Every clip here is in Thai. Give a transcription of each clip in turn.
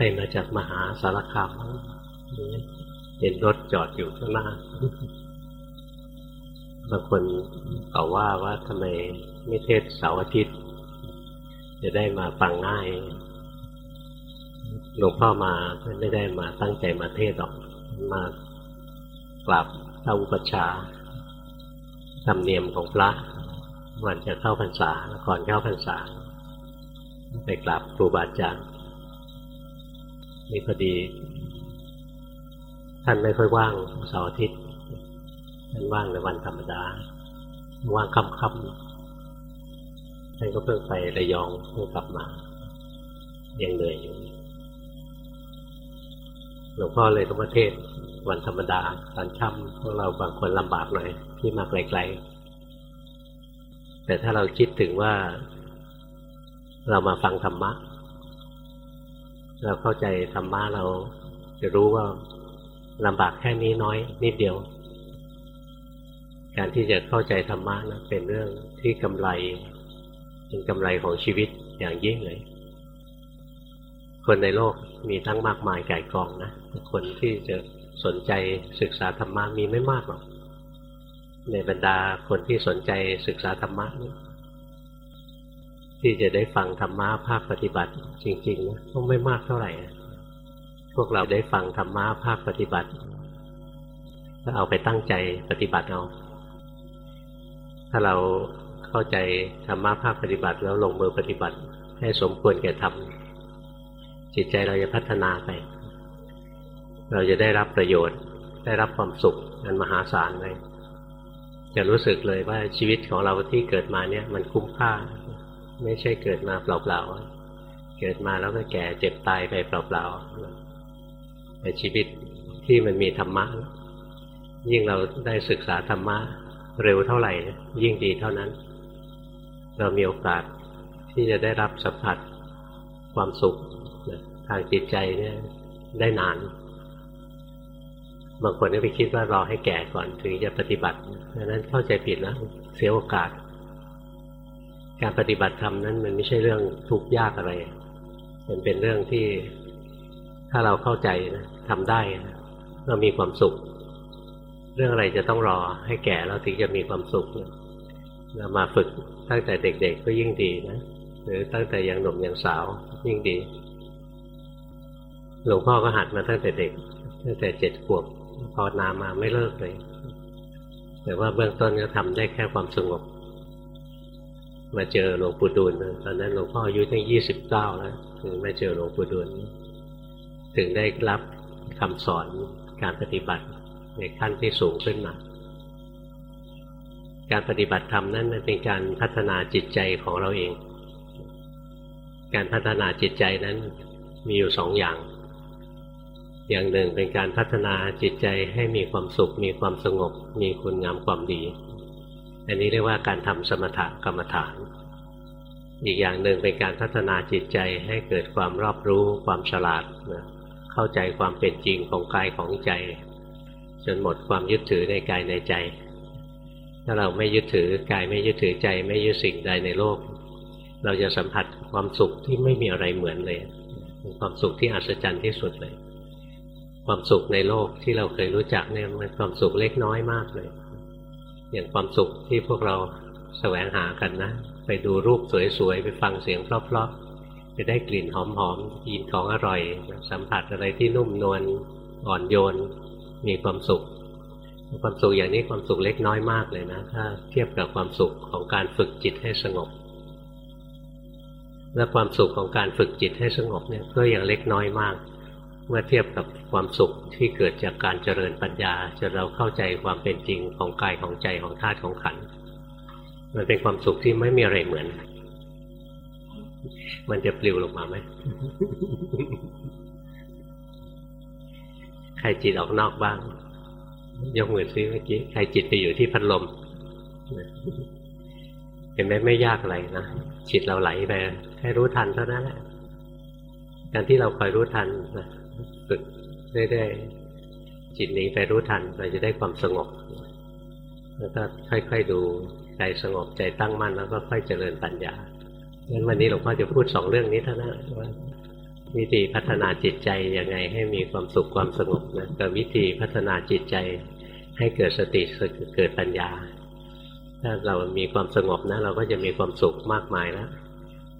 ไปมาจากมหาสารคามเห็นรถจอดอยู่ข้างหน้าบางคนต่อว่าว่าทำไมไม่เทศเสาร์อาทิตย์ จะได้มาฟังง่ายหลวงพ่อมาไม่ได้มาตั้งใจมาเทศหรอก มากราบเท้าอุปชาธรรมเนียมของพระวันจะเข้าพรรษาก่อนเข้าพรรษา ไปกราบครูบาอาจารย์ นี่พอดี ท่านไม่ค่อยว่างเสาร์อาทิตย์ท่านว่างในวันธรรมดา ว่างค่ำๆท่านก็เพิ่งไประยองเพิ่งกลับมา ยังเหนื่อยอยู่หลวงพ่อเลยต้องมาเทศวันธรรมดาตอนค่ำพวกเราบางคนลำบากหน่อยที่มาไกลๆแต่ถ้าเราคิดถึงว่า เรามาฟังธรรมะ เราเข้าใจธรรมะเราจะรู้ว่าลำบากแค่นี้น้อย นิดเดียว การที่จะเข้าใจธรรมะนะเป็นเรื่องที่กำไรเป็นกำไรของชีวิตอย่างยิ่งเลย คนในโลกมีทั้งมากมายไก่กองนะคนที่จะสนใจศึกษาธรรมะมีไม่มากหรอกในบรรดาคนที่สนใจศึกษาธรรมะนี่ ที่จะได้ฟังธรรมะภาคปฏิบัติ จริงๆนะก็ไม่มากเท่าไหร่ พวกเราได้ฟังธรรมะภาคปฏิบัติก็เอาไปตั้งใจปฏิบัติเอาถ้าเราเข้าใจธรรมะภาคปฏิบัติแล้วลงมือปฏิบัติ ให้สมควรแก่ธรรมจิตใจเราจะพัฒนาไป เราจะได้รับประโยชน์ ได้รับความสุขอันมหาศาลเลยจะรู้สึกเลยว่าชีวิตของเราที่เกิดมาเนี่ย มันคุ้มค่า ไม่ใช่เกิดมาเปล่าๆ เกิดมาแล้วก็แก่เจ็บตายไปเปล่าๆแต่ชีวิตที่มันมีธรรมะ ยิ่งเราได้ศึกษาธรรมะเร็วเท่าไหร่ ยิ่งดีเท่านั้น เรามีโอกาสที่จะได้รับสัมผัสความสุขทางจิตใจเนี่ยได้นาน บางคนก็ไปคิดว่ารอให้แก่ก่อนถึงจะปฏิบัติดังนั้นเข้าใจผิดแล้วเสียโอกาส การปฏิบัติธรรมนั้นมันไม่ใช่เรื่องทุกข์ยากอะไร มันเป็นเรื่องที่ถ้าเราเข้าใจนะทำได้นะเรามีความสุข เรื่องอะไรจะต้องรอให้แก่แล้วถึงจะมีความสุขเรามาฝึกตั้งแต่เด็ก ๆ ก็ยิ่งดีนะหรือตั้งแต่ยังหนุ่มยังสาวยิ่งดี หลวงพ่อก็หัดมาตั้งแต่เด็ก ตั้งแต่เจ็ดขวบภาวนามาไม่เลิกเลย แต่ว่าเบื้องต้นก็ทำได้แค่ความสงบ มาเจอหลวงปู่ดูลตอนนั้นหลวงพ่ออายุตั้งยี่สิบเก้าแล้วถึงมาเจอหลวงปู่ดูลถึงได้รับคำสอนการปฏิบัติในขั้นที่สูงขึ้นมา การปฏิบัติธรรมนั้นมันเป็นการพัฒนาจิตใจของเราเอง การพัฒนาจิตใจนั้นมีอยู่สองอย่าง อย่างหนึ่งเป็นการพัฒนาจิตใจให้มีความสุข มีความสงบ มีคุณงามความดี อันนี้เรียกว่าการทำสมถกรรมฐาน อีกอย่างหนึ่งเป็นการพัฒนาจิตใจให้เกิดความรอบรู้ความฉลาดนะเข้าใจความเป็นจริงของกายของใจ จนหมดความยึดถือในกายในใจ ถ้าเราไม่ยึดถือกายไม่ยึดถือใจ ไม่ยึดสิ่งใดในโลก เราจะสัมผัสความสุขที่ไม่มีอะไรเหมือนเลยความสุขที่อัศจรรย์ที่สุดเลย ความสุขในโลกที่เราเคยรู้จักเนี่ยมันความสุขเล็กน้อยมากเลย อย่างความสุขที่พวกเราแสวงหากันนะ ไปดูรูปสวยๆ ไปฟังเสียงเพราะๆไปได้กลิ่นหอมๆกินของอร่อย สัมผัสอะไรที่นุ่มนวลอ่อนโยน มีความสุข ความสุขอย่างนี้ความสุขเล็กน้อยมากเลยนะ ถ้าเทียบกับความสุขของการฝึกจิตให้สงบ และความสุขของการฝึกจิตให้สงบเนี่ยก็ยังเล็กน้อยมาก เมื่อเทียบกับความสุขที่เกิดจากการเจริญปัญญาจะเราเข้าใจความเป็นจริงของกายของใจของธาตุของขันมันเป็นความสุขที่ไม่มีอะไรเหมือน มันจะปลิวลงมาไหมใครจิตออกนอกบ้าง ยกมือซิเมื่อกี้ใครจิตไปอยู่ที่พัดลมเห็นไหมไม่ยากอะไรนะจิตเราไหลไปให้รู้ทันเท่านั้นแหละการที่เราคอยรู้ทันนะ ฝึกเรื่อยๆจิตนี้ไปรู้ทันเราจะได้ความสงบ แล้วก็ค่อยๆดูใจสงบใจตั้งมั่นแล้วก็ค่อยเจริญปัญญางั้นวันนี้หลวงพ่อจะพูดสองเรื่องนี้เท่านั้นว่าวิธีพัฒนาจิตใจยังไงให้มีความสุขความสงบนะกับวิธีพัฒนาจิตใจให้เกิดสติเกิดปัญญา ถ้าเรามีความสงบนะเราก็จะมีความสุขมากมายแล้ว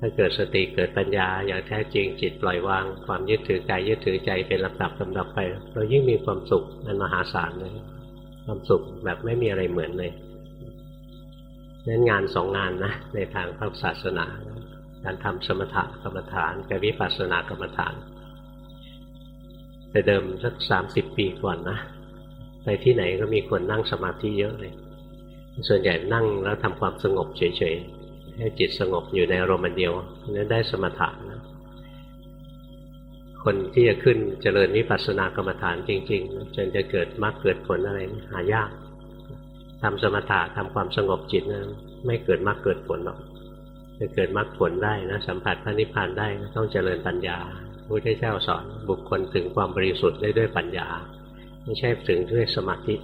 ถ้าเกิดสติเกิดปัญญาอย่างแท้จริงจิตปล่อยวาง ความยึดถือกายยึดถือใจเป็นลำดับลำดับไป เรายิ่งมีความสุขมันมหาศาลเลยความสุขแบบไม่มีอะไรเหมือนเลยนั้นงานสองงานนะในทางพระศาสนา การทำสมถะกรรมฐานกับวิปัสสนากรรมฐาน แต่เดิมสักสามสิบปีก่อนนะไปที่ไหนก็มีคนนั่งสมาธิเยอะเลย ส่วนใหญ่นั่งแล้วทำความสงบเฉยๆ ให้จิตสงบอยู่ในอารมณ์เดียวนั้นได้สมถะนะคนที่จะขึ้นเจริญวิปัสสนากรรมฐานจริงๆจนจะเกิดมรรคเกิดผลอะไรหายากทำสมถะทำความสงบจิตนะไม่เกิดมรรคเกิดผลหรอกจะเกิดมรรคผลได้นะสัมผัสพระนิพพานได้ต้องเจริญปัญญาพระพุทธเจ้าสอนบุคคลถึงความบริสุทธิ์ได้ด้วยปัญญา ไม่ใช่ถึงด้วยสมาธิ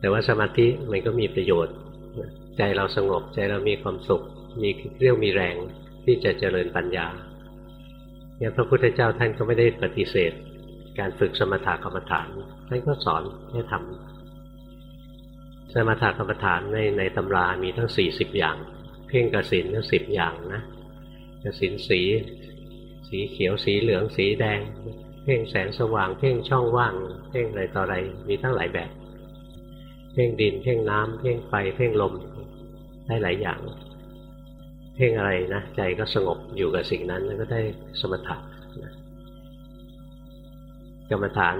แต่ว่าสมาธิมันก็มีประโยชน์ ใจเราสงบใจเรามีความสุข มีเรี่ยวมีแรงที่จะเจริญปัญญาเนี่ยพระพุทธเจ้าท่านก็ไม่ได้ปฏิเสธ การฝึกสมถกรรมฐานท่านก็สอนให้ทำสมถกรรมฐานในในตำรามีทั้งสี่สิบอย่าง เพ่งกสินทั้งสิบอย่างนะกสินสี สีเขียวสีเหลืองสีแดง เพ่งแสงสว่าง เพ่งช่องว่าง เพ่งอะไรต่ออะไรมีตั้งหลายแบบ เพ่งดินเพ่งน้ำเพ่งไฟเพ่งลม ได้หลายอย่าง เพ่งอะไรนะใจก็สงบอยู่กับสิ่งนั้นแล้วก็ได้สมถะกรรมฐาน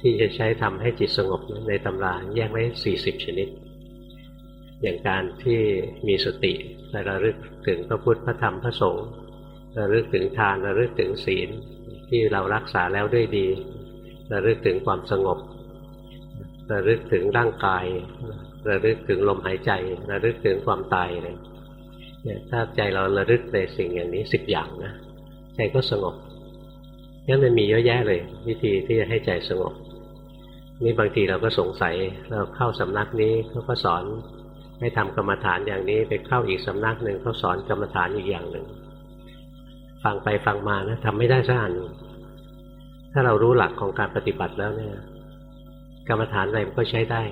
ที่จะใช้ทำให้จิตสงบในตำราแยกไว้สี่สิบชนิด อย่างการที่มีสติระลึกถึงพระพุทธพระธรรมพระสงฆ์ระลึกถึงทานระลึกถึงศีลที่เรารักษาแล้วด้วยดีระลึกถึงความสงบระลึกถึงร่างกาย ระลึกถึงลมหายใจระลึกถึงความตายเลยเนี่ยถ้าใจเราระลึกในสิ่งอย่างนี้สิบอย่างนะใจก็สงบงั้นมันมีเยอะแยะเลย วิธีที่จะให้ใจสงบ นี่บางทีเราก็สงสัยเราเข้าสำนักนี้เขาก็สอนให้ทำกรรมฐานอย่างนี้ไปเข้าอีกสำนักหนึ่งเขาสอนกรรมฐานอีกอย่างหนึ่งฟังไปฟังมานะทำไม่ได้สักอันถ้าเรารู้หลักของการปฏิบัติแล้วเนี่ย กรรมฐานอะไรมันก็ใช้ได้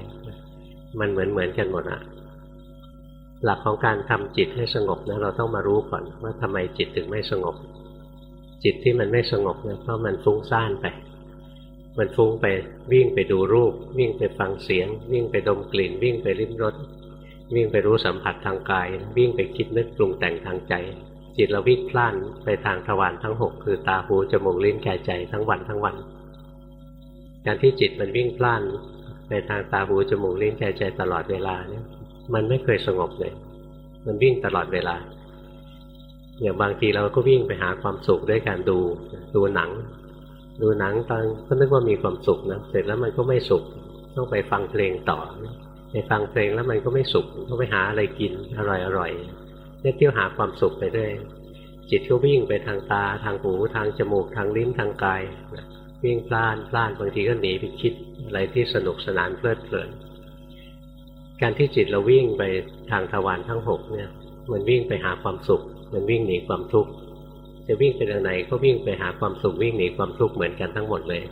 มันเหมือนเหมือนกันหมดอะหลักของการทำจิตให้สงบนะเราต้องมารู้ก่อนว่าทำไมจิตถึงไม่สงบ จิตที่มันไม่สงบเนี่ยเพราะมันฟุ้งซ่านไป มันฟุ้งไปวิ่งไปดูรูป วิ่งไปฟังเสียง วิ่งไปดมกลิ่น วิ่งไปลิ้มรสวิ่งไปรู้สัมผัสทางกาย วิ่งไปคิดนึกปรุงแต่งทางใจ จิตเราวิ่งพล่านไปทางทวารทั้งหกคือตาหูจมูกลิ้นกายใจทั้งวันทั้งวัน การที่จิตมันวิ่งพล่าน ไปทางตาหูจมูกลิ้นกายใจตลอดเวลาเนี่ย มันไม่เคยสงบเลย มันวิ่งตลอดเวลา อย่างบางทีเราก็วิ่งไปหาความสุขด้วยการดูดูหนัง ดูหนังตอนก็นึกว่ามีความสุขนะเสร็จแล้วมันก็ไม่สุข ต้องไปฟังเพลงต่อไปฟังเพลงแล้วมันก็ไม่สุขต้องไปหาอะไรกินอร่อยๆเนี่ยเที่ยวหาความสุขไปด้วยจิตก็วิ่งไปทางตาทางหูทางจมูกทางลิ้นทางกาย วิ่งพล่านพล่านบางทีก็หนีไปคิดอะไรที่สนุกสนานเพลิดเพลิน การที่จิตเราวิ่งไปทางทวารทั้งหกเนี่ย มันวิ่งไปหาความสุข มันวิ่งหนีความทุกข์จะวิ่งไปทางไหนก็วิ่งไปหาความสุขวิ่งหนีความทุกข์เหมือนกันทั้งหมดเลย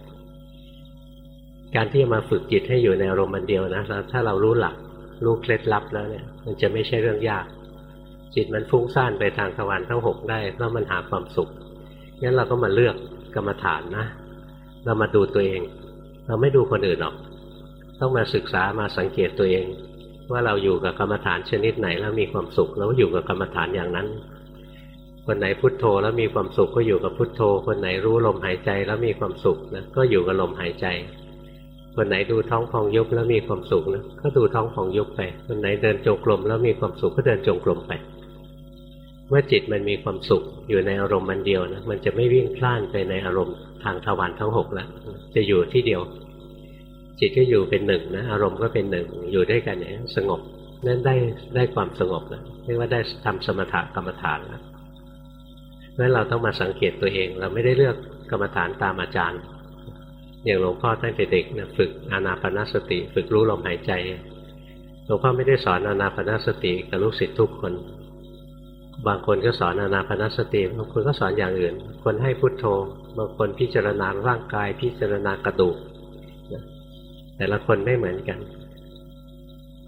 การที่จะมาฝึกจิตให้อยู่ในอารมณ์มันเดียวนะถ้าเรารู้หลักรู้เคล็ดลับแล้วเนี่ย มันจะไม่ใช่เรื่องยาก จิตมันฟุ้งซ่านไปทางทวารทั้งหกได้แล้วมันหาความสุขงั้นเราก็มาเลือกกรรมฐานนะ เรามาดูตัวเอง เราไม่ดูคนอื่นหรอก ต้องมาศึกษามาสังเกตตัวเอง ว่าเราอยู่กับกรรมฐานชนิดไหนแล้วมีความสุขแล้วอยู่กับกรรมฐานอย่างนั้น คนไหนพุทโธแล้วมีความสุขก็อยู่กับพุทโธ คนไหนรู้ลมหายใจแล้วมีความสุขนะก็อยู่กับลมหายใจคนไหนดูท้องพองยุบแล้วมีความสุขนะก็ดูท้องพองยุบไปคนไหนเดินจงกรมแล้วมีความสุขก็เดินจงกรมไป เมื่อจิตมันมีความสุขอยู่ในอารมณ์มันเดียวนะมันจะไม่วิ่งพล่านไปในอารมณ์ทางทวารทั้งหกแล้วจะอยู่ที่เดียว จิตก็อยู่เป็นหนึ่งนะอารมณ์ก็เป็นหนึ่งอยู่ด้วยกันเนี่ยสงบนั่นได้ได้ความสงบแล้วเรียกว่าได้ทำสมถะกรรมฐานแล้วนั้นเราต้องมาสังเกตตัวเอง เราไม่ได้เลือกกรรมฐานตามอาจารย์ อย่างหลวงพ่อตั้งแต่เด็กนะฝึกอานาปนาสติ ฝึกรู้ลมหายใจหลวงพ่อไม่ได้สอนอานาปนาสติกับลูกศิษย์ทุกคน บางคนก็สอนอนาปนสติบางคนก็สอนอย่างอื่น คนให้พุทโธ บางคนพิจารณาร่างกาย พิจารณากระดูกแต่ละคนไม่เหมือนกัน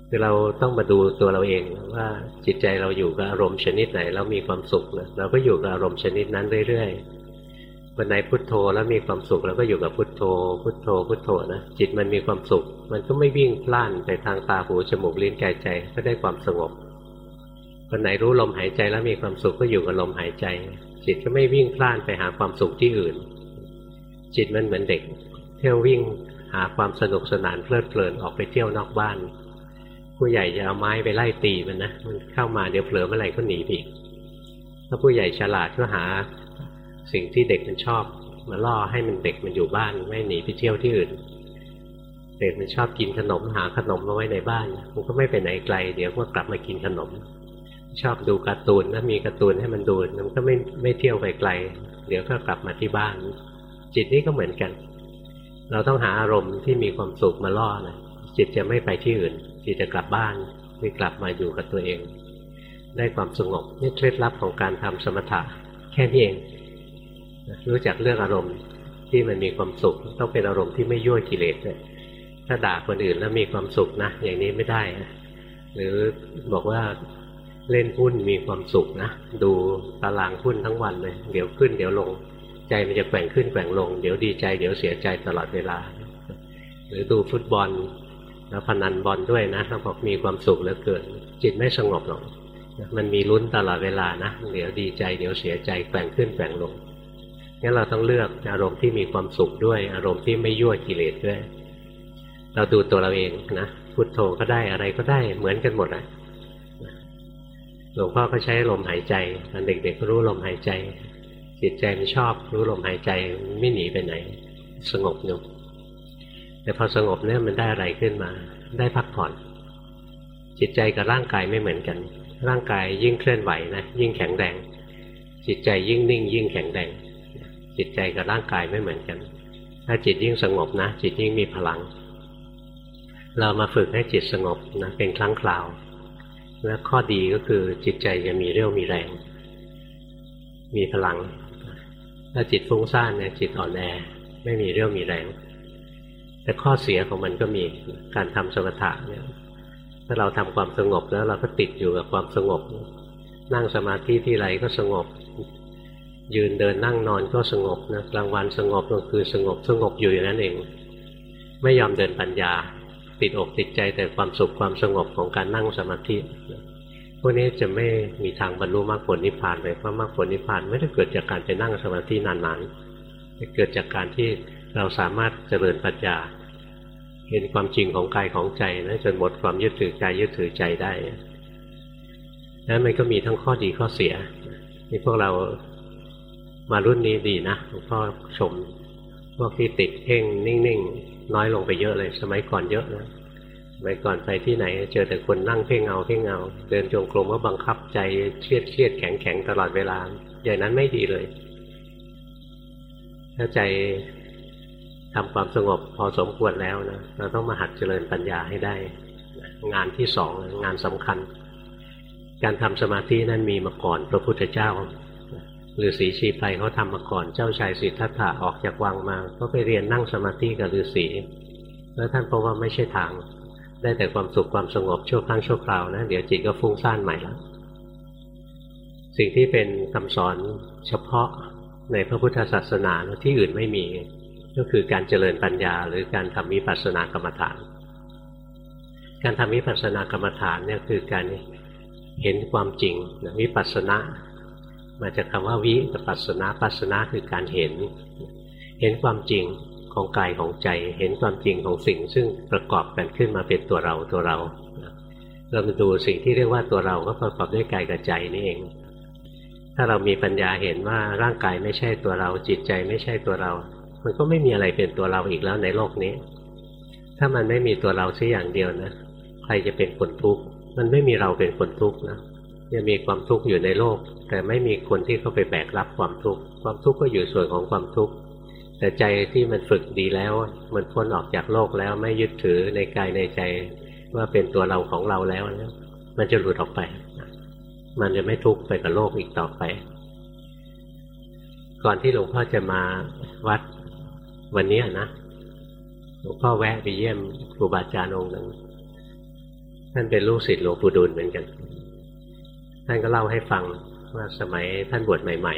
คือเราต้องมาดูตัวเราเองว่าจิตใจเราอยู่กับอารมณ์ชนิดไหนแล้วมีความสุขนะเราก็อยู่กับอารมณ์ชนิดนั้นเรื่อยๆวันไหนพุทโธแล้วมีความสุขเราก็อยู่กับพุทโธ พุทโธ พุทโธนะจิตมันมีความสุข มันก็ไม่วิ่งพล่านไปทางตาหูจมูกลิ้นกายใจก็ได้ความสงบ วันไหนรู้ลมหายใจแล้วมีความสุขก็อยู่กับลมหายใจ จิตก็ไม่วิ่งพล่านไปหาความสุขที่อื่น จิตมันเหมือนเด็ก เที่ยววิ่งหาความสนุกสนานเพลิดเพลินออกไปเที่ยวนอกบ้าน ผู้ใหญ่จะเอาไม้ไปไล่ตีมันนะมันเข้ามาเดี๋ยวเผลอเมื่อไหร่ก็หนีไปอีกถ้าผู้ใหญ่ฉลาดก็หาสิ่งที่เด็กมันชอบ มาล่อให้มันเด็กมันอยู่บ้านไม่หนีไปเที่ยวที่อื่น เด็กมันชอบกินขนมหาขนมมาไว้ในบ้านมันก็ไม่ไปไหนไกล เดี๋ยวก็กลับมากินขนม ชอบดูการ์ตูนถ้ามีการ์ตูนให้มันดูมันก็ไม่ไม่เที่ยวไปไกล เดี๋ยวก็กลับมาที่บ้าน จิตนี่ก็เหมือนกัน เราต้องหาอารมณ์ที่มีความสุขมาล่อนะจิตจะไม่ไปที่อื่น จิตจะกลับบ้านไม่กลับมาอยู่กับตัวเอง ได้ความสงบนี่เคล็ดลับของการทำสมถะแค่นี้เอง รู้จักเรื่องอารมณ์ที่มันมีความสุข ต้องเป็นอารมณ์ที่ไม่ยั่วกิเลสเลยถ้าด่าคนอื่นแล้วมีความสุขนะอย่างนี้ไม่ได้หรือบอกว่า เล่นหุ้นมีความสุขนะ ดูตารางหุ้นทั้งวันเลย เดี๋ยวขึ้นเดี๋ยวลง ใจมันจะแกว่งขึ้นแกว่งลง เดี๋ยวดีใจ เดี๋ยวเสียใจตลอดเวลา หรือดูฟุตบอลแล้วพนันบอลด้วยนะถ้าบอกมีความสุขเหลือเกินจิตไม่สงบหรอกมันมีลุ้นตลอดเวลานะเดี๋ยวดีใจ เดี๋ยวเสียใจแกว่งขึ้นแกว่งลงงั้นเราต้องเลือกอารมณ์ที่มีความสุขด้วย อารมณ์ที่ไม่ยั่วกิเลสด้วย เราดูตัวเราเองนะพุทโธก็ได้อะไรก็ได้เหมือนกันหมดอะ หลวงพ่อก็ใช้ลมหายใจตอนเด็กๆก็รู้ลมหายใจ จิตใจมันชอบรู้ลมหายใจไม่หนีไปไหน สงบอยู่แต่พอสงบเนี่ยมันได้อะไรขึ้นมา ได้พักผ่อน จิตใจกับร่างกายไม่เหมือนกัน ร่างกายยิ่งเคลื่อนไหวนะยิ่งแข็งแรง จิตใจยิ่งนิ่ง ยิ่งแข็งแรงจิตใจกับร่างกายไม่เหมือนกัน ถ้าจิตยิ่งสงบนะ จิตยิ่งมีพลัง เรามาฝึกให้จิตสงบนะเป็นครั้งคราว และข้อดีก็คือจิตใจจะมีเรี่ยวมีแรง มีพลัง ถ้าจิตฟุ้งซ่านเนี่ยจิตอ่อนแอไม่มีเรี่ยวมีแรง แต่ข้อเสียของมันก็มีการทำสมถะเนี่ยถ้าเราทำความสงบแล้วเราก็ติดอยู่กับความสงบ นั่งสมาธิที่ไรก็สงบ ยืนเดินนั่งนอนก็สงบนะกลางวันสงบกลางคืนสงบสงบอยู่อย่างนั้นเอง ไม่ยอมเดินปัญญา ติดอกติดใจแต่ความสุขความสงบของการนั่งสมาธิพวกนี้จะไม่มีทางบรรลุมรรคผลนิพพานเลยเพราะมรรคผลนิพพานไม่ได้เกิดจากการไปนั่งสมาธินานๆเกิดจากการที่เราสามารถเจริญปัญญา เห็นความจริงของกายของใจนะจนหมดความยึดถือกายยึดถือใจได้นั้นมันก็มีทั้งข้อดีข้อเสียนี่พวกเรามารุ่นนี้ดีนะหลวงพ่อชมพวกที่ติดเพ่งนิ่งๆ น้อยลงไปเยอะเลย สมัยก่อนเยอะนะสมัยก่อนไปที่ไหน เจอแต่คนนั่งเพ่งเงาเพ่งเงาเดินจงกรมก็บังคับใจเครียดเครียดแข็งแข็งตลอดเวลา อย่างนั้นไม่ดีเลย ถ้าใจทำความสงบพอสมควรแล้วนะเราต้องมาหัดเจริญปัญญาให้ได้ งานที่สองงานสำคัญ การทำสมาธินั้นมีมาก่อนพระพุทธเจ้า ฤาษีชีไพเขาทำมาก่อน เจ้าชายสิทธัตถะออกจากวังมา ก็ไปเรียนนั่งสมาธิกับฤาษีแล้วท่านพบว่าไม่ใช่ทาง ได้แต่ความสุขความสงบชั่วครั้งชั่วคราวนะเดี๋ยวจิตก็ฟุ้งซ่านใหม่แล้วสิ่งที่เป็นคำสอนเฉพาะในพระพุทธศาสนาที่อื่นไม่มี ก็คือการเจริญปัญญา หรือการทำวิปัสสนากรรมฐาน การทำวิปัสสนากรรมฐานเนี่ยคือการเห็นความจริงวิปัสสนา มาจากคาว่าวิกับปัสสนาปัสสนาคือการเห็น เห็นความจริงของกายของใจ เห็นความจริงของสิ่ง ซึ่งประกอบกันขึ้นมาเป็นตัวเราตัวเรา เรามาดูสิ่งที่เรียกว่าตัวเราก็ประกอบด้วยกายกับใจนี่เอง ถ้าเรามีปัญญาเห็นว่าร่างกายไม่ใช่ตัวเรา จิตใจไม่ใช่ตัวเรา มันก็ไม่มีอะไรเป็นตัวเราอีกแล้วในโลกนี้ ถ้ามันไม่มีตัวเราสักอย่างเดียวนะ ใครจะเป็นคนทุกข์ มันไม่มีเราเป็นคนทุกข์นะ ยังมีความทุกข์อยู่ในโลก แต่ไม่มีคนที่เข้าไปแบกรับความทุกข์ความทุกข์ก็อยู่ส่วนของความทุกข์แต่ใจที่มันฝึกดีแล้ว มันพ้นออกจากโลกแล้วไม่ยึดถือในกายในใจว่าเป็นตัวเราของเราแล้ว มันจะหลุดออกไป มันจะไม่ทุกข์ไปกับโลกอีกต่อไป ก่อนที่หลวงพ่อจะมาวัดวันนี้นะหลวงพ่อแวะไปเยี่ยมครูบาอาจารย์องค์หนึ่งท่านเป็นลูกศิษย์หลวงปู่ดูลเหมือนกัน ท่านก็เล่าให้ฟังว่าสมัยท่านบวชใหม่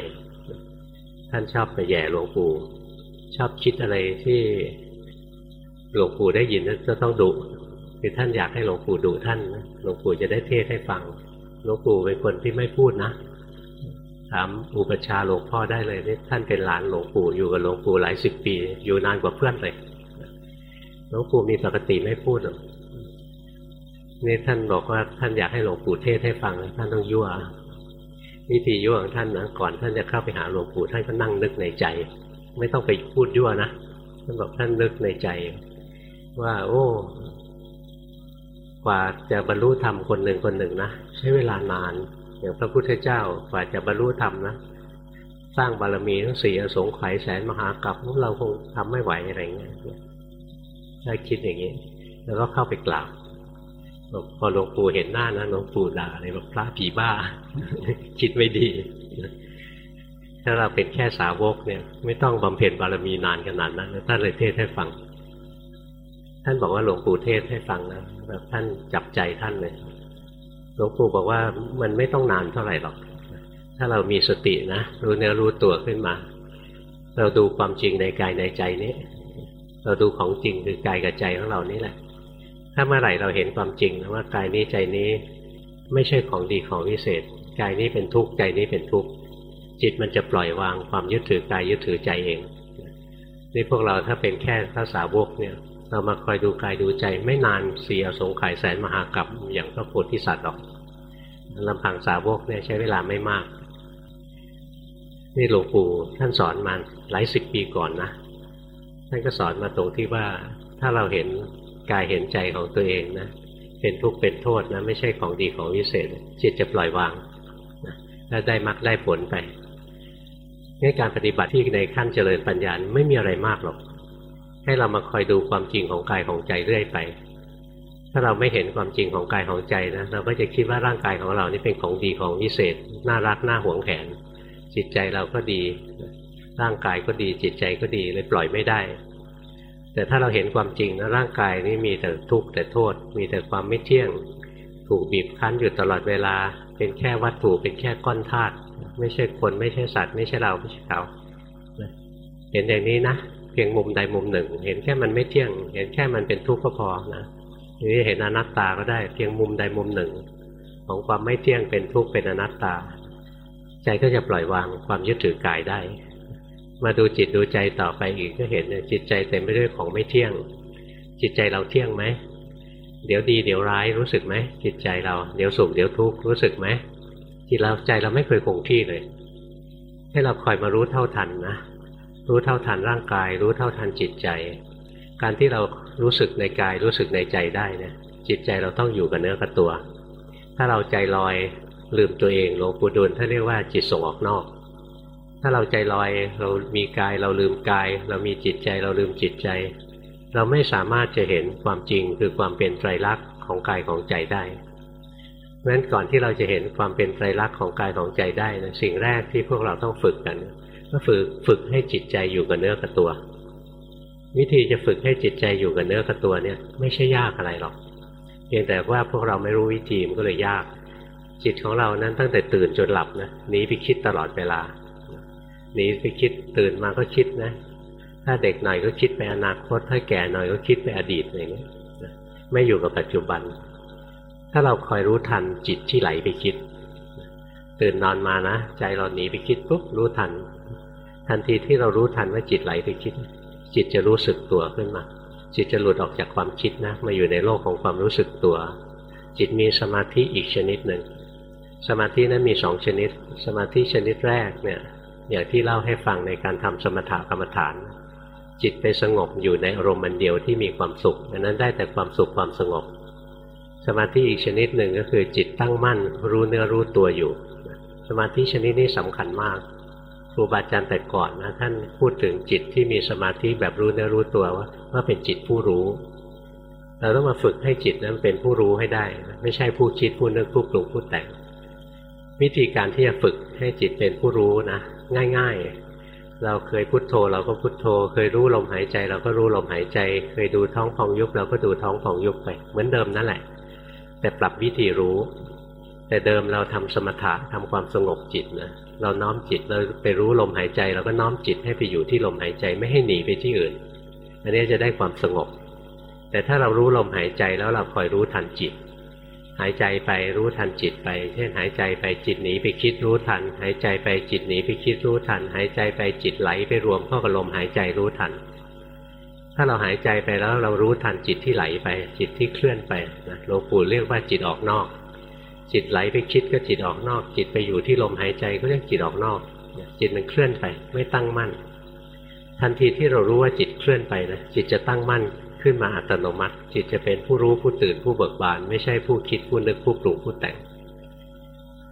ๆ ท่านชอบไปแย่หลวงปู่ ชอบคิดอะไรที่หลวงปู่ได้ยินจะต้องดุคือท่านอยากให้หลวงปู่ดุท่านหลวงปู่จะได้เทศให้ฟังหลวงปู่เป็นคนที่ไม่พูดนะถามอุปชาหลวงพ่อได้เลยนี่ท่านเป็นหลานหลวงปู่อยู่กับหลวงปู่หลายสิบปี อยู่นานกว่าเพื่อนเลยหลวงปู่มีปกติไม่พูดหรอก นี่ท่านบอกว่าท่านอยากให้หลวงปู่เทศให้ฟังท่านต้องยั่ววิธียั่วของท่านนะก่อนท่านจะเข้าไปหาหลวงปู่ท่านก็นั่งนึกในใจ ไม่ต้องไปพูดยั่วนะท่านบอกท่านนึกในใจ ว่า โอ้ กว่าจะบรรลุธรรมคนหนึ่งคนหนึ่งนะใช้เวลานาน อย่างพระพุทธเจ้ากว่าจะบรรลุธรรมนะสร้างบารมีทั้งสี่อสงไขยแสนมหากรัปเราคงทำไม่ไหวอะไรเงี้ยถ้าคิดอย่างนี้ แล้วก็เข้าไปกราบ พอหลวงปู่เห็นหน้านะหลวงปู่ด่าเลยบอกพระผีบ้า คิดไม่ดี ถ้าเราเป็นแค่สาวกเนี่ย ไม่ต้องบำเพ็ญบารมีนานขนาดนั้นท่านเลยเทศให้ฟัง ท่านบอกว่าหลวงปู่เทศให้ฟังนะแบบท่านจับใจท่านเลยหลวงปู่บอกว่ามันไม่ต้องนานเท่าไหร่หรอก ถ้าเรามีสตินะรู้เนื้อรู้ตัวขึ้นมา เราดูความจริงในกายในใจนี้ เราดูของจริงคือกายกับใจของเรานี่แหละ ถ้าเมื่อไหร่เราเห็นความจริงว่ากายนี้ใจนี้ไม่ใช่ของดีของวิเศษ กายนี้เป็นทุกข์ใจนี้เป็นทุกข์จิตมันจะปล่อยวางความยึดถือกายยึดถือใจเองนี่พวกเราถ้าเป็นแค่ภาษาวกเนี่ย เรามาคอยดูกายดูใจไม่นานเสียสงไข่แสนมหากรัมอย่างพระโพธิสัตว์หรอกลำพังสาวกเนี่ยใช้เวลาไม่มาก นี่หลวงปู่ท่านสอนมาหลายสิบปีก่อนนะท่านก็สอนมาตรงที่ว่าถ้าเราเห็น กายเห็นใจของตัวเองนะเป็นทุกข์เป็นโทษนะไม่ใช่ของดีของวิเศษ จิตจะปล่อยวางนะแล้วได้มรรคได้ผลไปนี่การปฏิบัติที่ในขั้นเจริญปัญญาไม่มีอะไรมากหรอก ให้เรามาคอยดูความจริงของกายของใจเรื่อยไป ถ้าเราไม่เห็นความจริงของกายของใจนะเราก็จะคิดว่าร่างกายของเรานี่เป็นของดีของวิเศษ น่ารักน่าหวงแหนจิตใจเราก็ดี ร่างกายก็ดีจิตใจก็ดีเลยปล่อยไม่ได้ แต่ถ้าเราเห็นความจริงนะร่างกายนี้มีแต่ทุกข์แต่โทษ มีแต่ความไม่เที่ยง ถูกบีบคั้นอยู่ตลอดเวลา เป็นแค่วัตถุเป็นแค่ก้อนธาตุไม่ใช่คนไม่ใช่สัตว์ ไม่ใช่เราไม่ใช่เขาเห็นอย่างนี้นะเพียงมุมใดมุมหนึ่ง เห็นแค่มันไม่เที่ยง เห็นแค่มันเป็นทุกข์ก็พอนะนี่เห็นอนัตตาก็ได้ เพียงมุมใดมุมหนึ่ง ของความไม่เที่ยงเป็นทุกข์เป็นอนัตตา ใจก็จะปล่อยวางความยึดถือกายได้ มาดูจิตดูใจต่อไปอีกก็เห็นจิตใจเต็มไปด้วยของไม่เที่ยง จิตใจเราเที่ยงไหมเดี๋ยวดีเดี๋ยวร้ายรู้สึกไหมจิตใจเราเดี๋ยวสุขเดี๋ยวทุกข์รู้สึกไหมจิตเราใจเราไม่เคยคงที่เลย ให้เราคอยมารู้เท่าทันนะรู้เท่าทันร่างกาย รู้เท่าทันจิตใจ การที่เรารู้สึกในกายรู้สึกในใจได้เนี่ยจิตใจเราต้องอยู่กับเนื้อกับตัว ถ้าเราใจลอยลืมตัวเองหลวงปู่ดูลท่านเรียกว่าจิตส่งออกนอก ถ้าเราใจลอยเรามีกายเราลืมกาย เรามีจิตใจเราลืมจิตใจ เราไม่สามารถจะเห็นความจริงคือความเป็นไตรลักษณ์ของกายของใจได้เพราะฉะนั้นก่อนที่เราจะเห็นความเป็นไตรลักษณ์ของกายของใจได้นะสิ่งแรกที่พวกเราต้องฝึกกันก็ฝึกฝึกให้จิตใจอยู่กับเนื้อกับตัว วิธีจะฝึกให้จิตใจอยู่กับเนื้อกับตัวเนี่ย ไม่ใช่ยากอะไรหรอกเพียงแต่ว่าพวกเราไม่รู้วิธีมันก็เลยยาก จิตของเรานั้นตั้งแต่ตื่นจนหลับนะหนีไปคิดตลอดเวลา หนีไปคิดตื่นมาก็คิดนะ ถ้าเด็กหน่อยก็คิดไปอนาคต ถ้าแก่หน่อยก็คิดไปอดีตอะไรเงี้ยไม่อยู่กับปัจจุบัน ถ้าเราคอยรู้ทันจิตที่ไหลไปคิด ตื่นนอนมานะ ใจเราหนีไปคิดปุ๊บรู้ทัน ทันทีที่เรารู้ทันว่าจิตไหลไปคิด จิตจะรู้สึกตัวขึ้นมา จิตจะหลุดออกจากความคิดนะ มาอยู่ในโลกของความรู้สึกตัว จิตมีสมาธิอีกชนิดหนึ่งสมาธินั้นมีสองชนิด สมาธิชนิดแรกเนี่ย อย่างที่เล่าให้ฟังในการทำสมถกรรมฐาน จิตไปสงบอยู่ในอารมณ์มันเดียวที่มีความสุขอันนั้นได้แต่ความสุขความสงบ สมาธิอีกชนิดหนึ่งก็คือจิตตั้งมั่น รู้เนื้อรู้ตัวอยู่ สมาธิชนิดนี้สำคัญมากครูบาอาจารย์แต่ก่อนนะท่านพูดถึงจิตที่มีสมาธิแบบรู้เนื้อรู้ตัวว่าว่าเป็นจิตผู้รู้ เราต้องมาฝึกให้จิตนั้นเป็นผู้รู้ให้ได้ ไม่ใช่ผู้คิดผู้นึกผู้ปรุงผู้แต่ง วิธีการที่จะฝึกให้จิตเป็นผู้รู้นะ ง่าย ๆ เราเคยพุโทโธ เราก็พุโทโธ เคยรู้ลมหายใจ เราก็รู้ลมหายใจ เคยดูท้องพองยุบ เราก็ดูท้องพองยุบไป เหมือนเดิมนั่นแหละ แต่ปรับวิธีรู้ แต่เดิมเราทำสมถะทำความสงบจิตนะเราน้อมจิตเราไปรู้ลมหายใจ เราก็น้อมจิตให้ไปอยู่ที่ลมหายใจไม่ให้หนีไปที่อื่น อันนี้จะได้ความสงบ แต่ถ้าเรารู้ลมหายใจแล้วเราคอยรู้ทันจิต หายใจไปรู้ทันจิตไป เช่นหายใจไปจิตหนีไปคิดรู้ทัน หายใจไปจิตหนีไปคิดรู้ทัน หายใจไปจิตไหลไปรวมเข้ากับลมหายใจรู้ทัน ถ้าเราหายใจไปแล้วเรารู้ทันจิตที่ไหลไป จิตที่เคลื่อนไปนะหลวงปู่เรียกว่าจิตออกนอก จิตไหลไปคิดก็จิตออกนอก จิตไปอยู่ที่ลมหายใจก็เรียกจิตออกนอก จิตมันเคลื่อนไป ไม่ตั้งมั่น ทันทีที่เรารู้ว่าจิตเคลื่อนไปนะจิตจะตั้งมั่น ขึ้นมาอัตโนมัติ จิตจะเป็นผู้รู้ผู้ตื่นผู้เบิกบาน ไม่ใช่ผู้คิดผู้นึกผู้ปรุงผู้แต่ง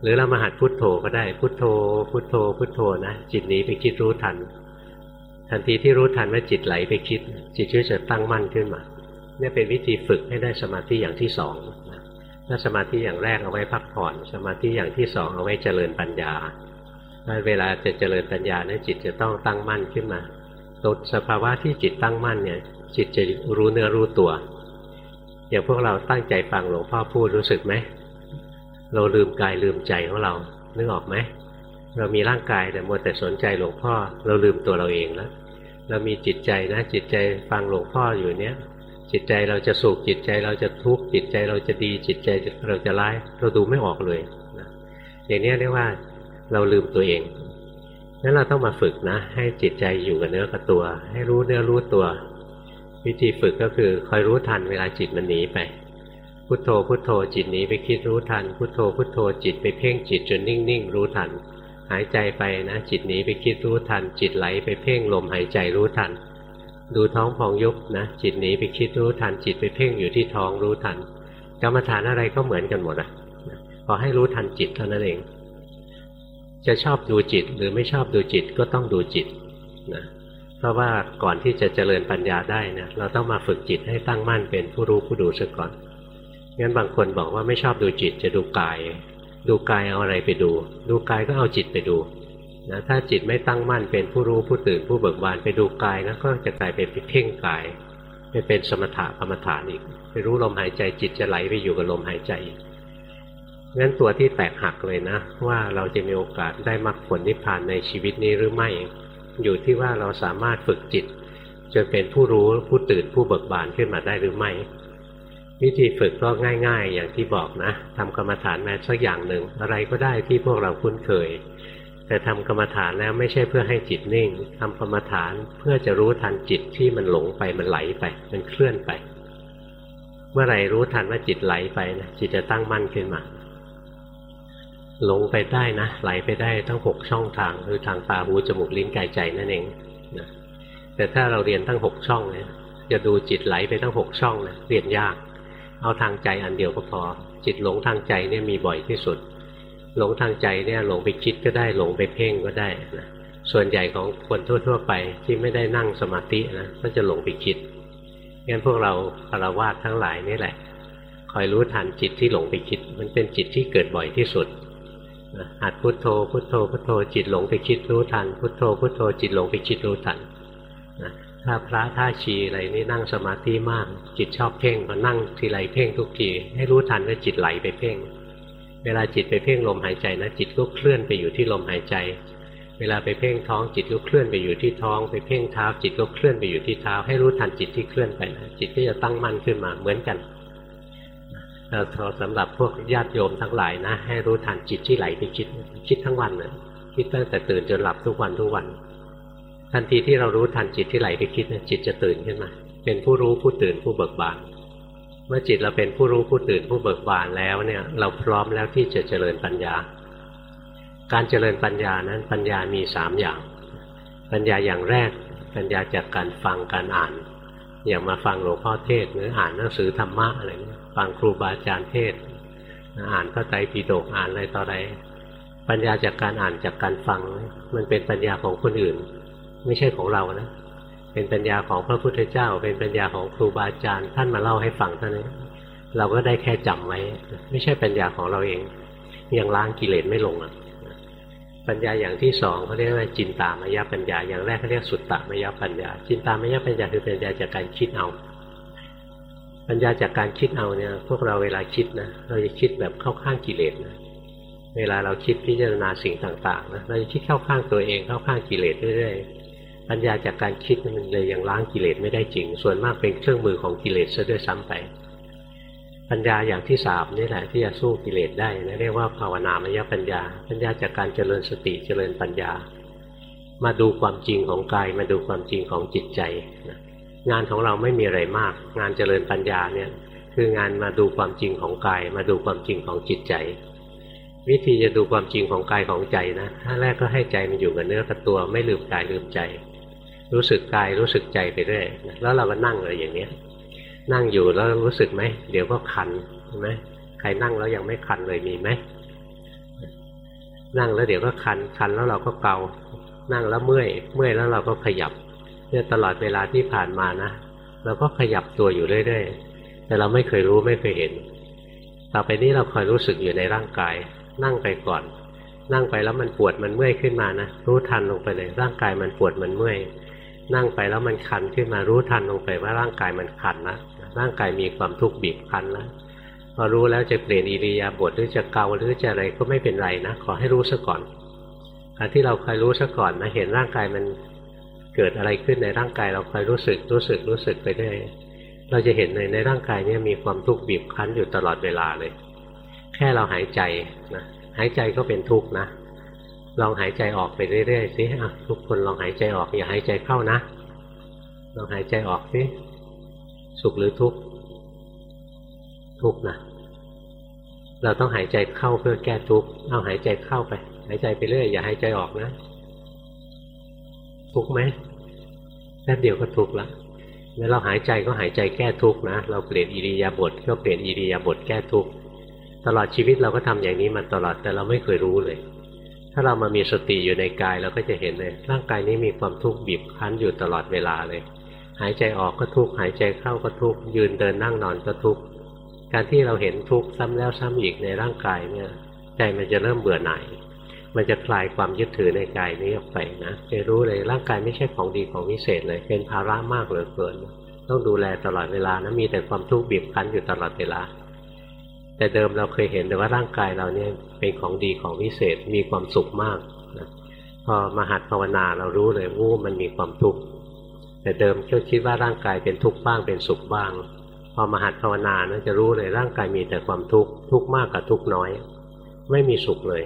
หรือเรามาหัดพุทโธก็ได้พุทโธ พุทโธ พุทโธนะจิตหนีไปคิดรู้ทัน ทันทีที่รู้ทันว่าจิตไหลไปคิด จิตก็จะตั้งมั่นขึ้นมาเนี่ยเป็นวิธีฝึกให้ได้สมาธิอย่างที่สองถ้าสมาธิอย่างแรกเอาไว้พักผ่อน สมาธิอย่างที่สองเอาไว้เจริญปัญญาเวลาจะเจริญปัญญาเนี่ยจิตจะต้องตั้งมั่นขึ้นมาตัวสภาวะที่จิตตั้งมั่นเนี่ย จิตจะรู้เนื้อรู้ตัว อย่างพวกเราตั้งใจฟังหลวงพ่อพูดรู้สึกไหม เราลืมกายลืมใจของเรา นึกออกไหม เรามีร่างกายแต่มัวแต่สนใจหลวงพ่อ เราลืมตัวเราเองแล้วเรามีจิตใจนะ จิตใจฟังหลวงพ่ออยู่เนี้ยจิตใจเราจะสุขจิตใจเราจะทุกข์จิตใจเราจะดี จิตใจเราจะร้าย เราดูไม่ออกเลยนะอย่างนี้เรียกว่าเราลืมตัวเองนั้นเราต้องมาฝึกนะ ให้จิตใจอยู่กับเนื้อกับตัว ให้รู้เนื้อรู้ตัว วิธีฝึกก็คือคอยรู้ทันเวลาจิตมันหนีไป พุทโธพุทโธจิตหนีไปคิดรู้ทัน พุทโธพุทโธจิตไปเพ่งจิตจนนิ่งๆรู้ทัน หายใจไปนะ จิตหนีไปคิดรู้ทัน จิตไหลไปเพ่งลมหายใจรู้ทัน ดูท้องพองยุบนะ จิตหนีไปคิดรู้ทัน จิตไปเพ่งอยู่ที่ท้องรู้ทันกรรมฐานอะไรก็เหมือนกันหมดอะขอให้รู้ทันจิตเท่านั้นเอง จะชอบดูจิตหรือไม่ชอบดูจิตก็ต้องดูจิตนะ เพราะว่าก่อนที่จะเจริญปัญญาได้นะเราต้องมาฝึกจิตให้ตั้งมั่นเป็นผู้รู้ผู้ดูซะก่อนงั้นบางคนบอกว่าไม่ชอบดูจิตจะดูกาย ดูกายเอาอะไรไปดู ดูกายก็เอาจิตไปดูนะถ้าจิตไม่ตั้งมั่นเป็นผู้รู้ผู้ตื่นผู้เบิกบานไปดูกายนะก็จะกลายเป็นเพ่งกายไปเป็นสมถะกรรมฐานอีกไปรู้ลมหายใจจิตจะไหลไปอยู่กับลมหายใจงั้นตัวที่แตกหักเลยนะ ว่าเราจะมีโอกาสได้มรรคผลนิพพานในชีวิตนี้หรือไม่ อยู่ที่ว่าเราสามารถฝึกจิตจนเป็นผู้รู้ผู้ตื่นผู้เบิกบานขึ้นมาได้หรือไม่ วิธีฝึกก็ง่าย ๆ อย่างที่บอกนะทำกรรมฐานแม้สักอย่างหนึ่งอะไรก็ได้ที่พวกเราคุ้นเคย แต่ทำกรรมฐานแล้วไม่ใช่เพื่อให้จิตนิ่งทำกรรมฐานเพื่อจะรู้ทันจิตที่มันหลงไปมันไหลไป มันเคลื่อนไป เมื่อไรรู้ทันว่าจิตไหลไปนะจิตจะตั้งมั่นขึ้นมา หลงไปได้นะไหลไปได้ทั้งหกช่องทางคือทางตาหูจมูกลิ้นกายใจนั่นเองนะแต่ถ้าเราเรียนทั้งหกช่องเนี่ยจะดูจิตไหลไปทั้งหกช่องนะเรียนยาก เอาทางใจอันเดียวก็พอ จิตหลงทางใจเนี่ยมีบ่อยที่สุด หลงทางใจเนี่ยหลงไปคิดก็ได้หลงไปเพ่งก็ได้นะส่วนใหญ่ของคนทั่ว ๆ ไปที่ไม่ได้นั่งสมาธินะก็จะหลงไปคิดงั้นพวกเราคารวะทั้งหลายนี่แหละ คอยรู้ทันจิตที่หลงไปคิด มันเป็นจิตที่เกิดบ่อยที่สุด หัดพุทโธพุทโธพุทโธจิตหลงไปคิดรู้ทัน พุทโธพุทโธจิตหลงไปคิดรู้ทันนะถ้าพระท่าชีอะไรนี่นั่งสมาธิมาก จิตชอบเพ่งพอนั่งทีไรเพ่งทุกทีให้รู้ทันว่าจิตไหลไปเพ่ง เวลาจิตไปเพ่งลมหายใจนะจิตก็เคลื่อนไปอยู่ที่ลมหายใจ เวลาไปเพ่งท้องจิตก็เคลื่อนไปอยู่ที่ท้อง ไปเพ่งเท้าจิตก็เคลื่อนไปอยู่ที่เท้า ให้รู้ทันจิตที่เคลื่อนไปนะจิตก็จะตั้งมั่นขึ้นมาเหมือนกัน เราสำหรับพวกญาติโยมทั้งหลายนะ ให้รู้ทันจิตที่ไหลไปคิดคิดทั้งวันเลยคิดตั้งแต่ตื่นจนหลับทุกวันทุกวัน ทันทีที่เรารู้ทันจิตที่ไหลไปคิดนะจิตจะตื่นขึ้นมา เป็นผู้รู้ผู้ตื่นผู้เบิกบานเมื่อจิตเราเป็นผู้รู้ผู้ตื่นผู้เบิกบานแล้วเนี่ยเราพร้อมแล้วที่จะเจริญปัญญา การเจริญปัญญานั้นปัญญามีสามอย่าง ปัญญาอย่างแรกปัญญาจากการฟังการอ่าน อย่างมาฟังหลวงพ่อเทศหรืออ่านหนังสือธรรมะอะไรเงี้ย ฟังครูบาอาจารย์เทศอ่านพระไตรปิฎกอ่านอะไรต่ออะไร ปัญญาจากการอ่านจากการฟัง มันเป็นปัญญาของคนอื่น ไม่ใช่ของเรานะ เป็นปัญญาของพระพุทธเจ้า เป็นปัญญาของครูบาอาจารย์ ท่านมาเล่าให้ฟังเท่านั้นเราก็ได้แค่จำไว้ ไม่ใช่ปัญญาของเราเอง ยังล้างกิเลสไม่ลงอะปัญญาอย่างที่สองเขาเรียกว่าจินตามายปัญญา อย่างแรกเขาเรียกสุตตามายปัญญา จินตามายปัญญาคือปัญญาจากการคิดเอา ปัญญาจากการคิดเอาเนี่ย พวกเราเวลาคิดนะเราจะคิดแบบเข้าข้างกิเลสนะเวลาเราคิดพิจารณาสิ่งต่างๆนะเราจะคิดเข้าข้างตัวเองเข้าข้างกิเลสเรื่อยๆปัญญาจากการคิดมันเลยยังล้างกิเลสไม่ได้จริง ส่วนมากเป็นเครื่องมือของกิเลสซะด้วยซ้ำไป ปัญญาอย่างที่สามนี่แหละที่จะสู้กิเลสได้นะเรียกว่าภาวนามยปัญญา ปัญญาจากการเจริญสติเจริญปัญญา มาดูความจริงของกายมาดูความจริงของจิตใจ งานของเราไม่มีอะไรมาก งานเจริญปัญญาเนี่ยคืองานมาดูความจริงของกาย มาดูความจริงของจิตใจ วิธีจะดูความจริงของกายของใจนะถ้าแรกก็ให้ใจมันอยู่กับเนื้อกับตัว ไม่ลืมกายลืมใจ รู้สึกกายรู้สึกใจไปเรื่อยแล้วเราก็นั่งเลยอย่างเนี้ยนั่งอยู่แล้วรู้สึกไหมเดี๋ยวก็คันใช่ไหมใครนั่งแล้วยังไม่คันเลยมีไหมนั่งแล้วเดี๋ยวก็คันคันแล้วเราก็เกานั่งแล้วเมื่อย เมื่อยแล้วเราก็ขยับ เนี่ยตลอดเวลาที่ผ่านมานะเราก็ขยับตัวอยู่เรื่อยๆ แต่เราไม่เคยรู้ไม่เคยเห็น ต่อไปนี้เราคอยรู้สึกอยู่ในร่างกาย นั่งไปก่อน นั่งไปแล้วมันปวดมันเมื่อยขึ้นมานะรู้ทันลงไปเลยร่างกายมันปวดมันเมื่อยนั่งไปแล้วมันคันขึ้นมารู้ทันลงไปว่าร่างกายมันคันนะร่างกายมีความทุกข์บีบคั้นแล้วพอรู้แล้วจะเปลี่ยนอิริยาบถหรือจะเกาหรือจะอะไรก็ไม่เป็นไรนะขอให้รู้ซะก่อนการที่เราคอยรู้ซะก่อนนะเห็นร่างกายมัน เกิดอะไรขึ้นในร่างกายเราคอยรู้สึกรู้สึกรู้สึกไปเรื่อยเราจะเห็นในในร่างกายนี้มีความทุกข์บีบคั้นอยู่ตลอดเวลาเลย แค่เราหายใจนะหายใจก็เป็นทุกข์นะ ลองหายใจออกไปเรื่อยๆสิทุกคนลองหายใจออกอย่าหายใจเข้านะ ลองหายใจออกสิสุขหรือทุกข์ทุกข์นะเราต้องหายใจเข้าเพื่อแก้ทุกข์เอาหายใจเข้าไป หายใจไปเรื่อยอย่าหายใจออกนะ ทุกไหมแป๊บเดียวก็ทุกละแล้วเราหายใจก็หายใจแก้ทุกนะ เราเปลี่ยนอิริยาบถก็เปลี่ยนอิริยาบถแก้ทุกตลอดชีวิตเราก็ทำอย่างนี้มาตลอดแต่เราไม่เคยรู้เลย ถ้าเรามามีสติอยู่ในกายเราก็จะเห็นเลย ร่างกายนี้มีความทุกข์บีบคั้นอยู่ตลอดเวลาเลย หายใจออกก็ทุกข์หายใจเข้าก็ทุกข์ยืนเดินนั่งนอนก็ทุกข์การที่เราเห็นทุกข์ซ้ำแล้วซ้ำอีกในร่างกายเนี่ยใจมันจะเริ่มเบื่อหน่าย มันจะคลายความยึดถือในกายนี้ออกไปนะจะรู้เลยร่างกายไม่ใช่ของดีของวิเศษเลย เป็นภาระมากเหลือเกิน ต้องดูแลตลอดเวลานะมีแต่ความทุกข์บีบคั้นอยู่ตลอดเวลา แต่เดิมเราเคยเห็นแต่ว่าร่างกายเราเนี่ยเป็นของดีของวิเศษมีความสุขมากนะพอมาหัดภาวนาเรารู้เลยว่ามันมีความทุกข์แต่เดิมก็คิดว่าร่างกายเป็นทุกข์บ้างเป็นสุขบ้าง พอมาหัดภาวนานะจะรู้เลยร่างกายมีแต่ความทุกข์ทุกข์มากกับทุกข์น้อย ไม่มีสุขเลย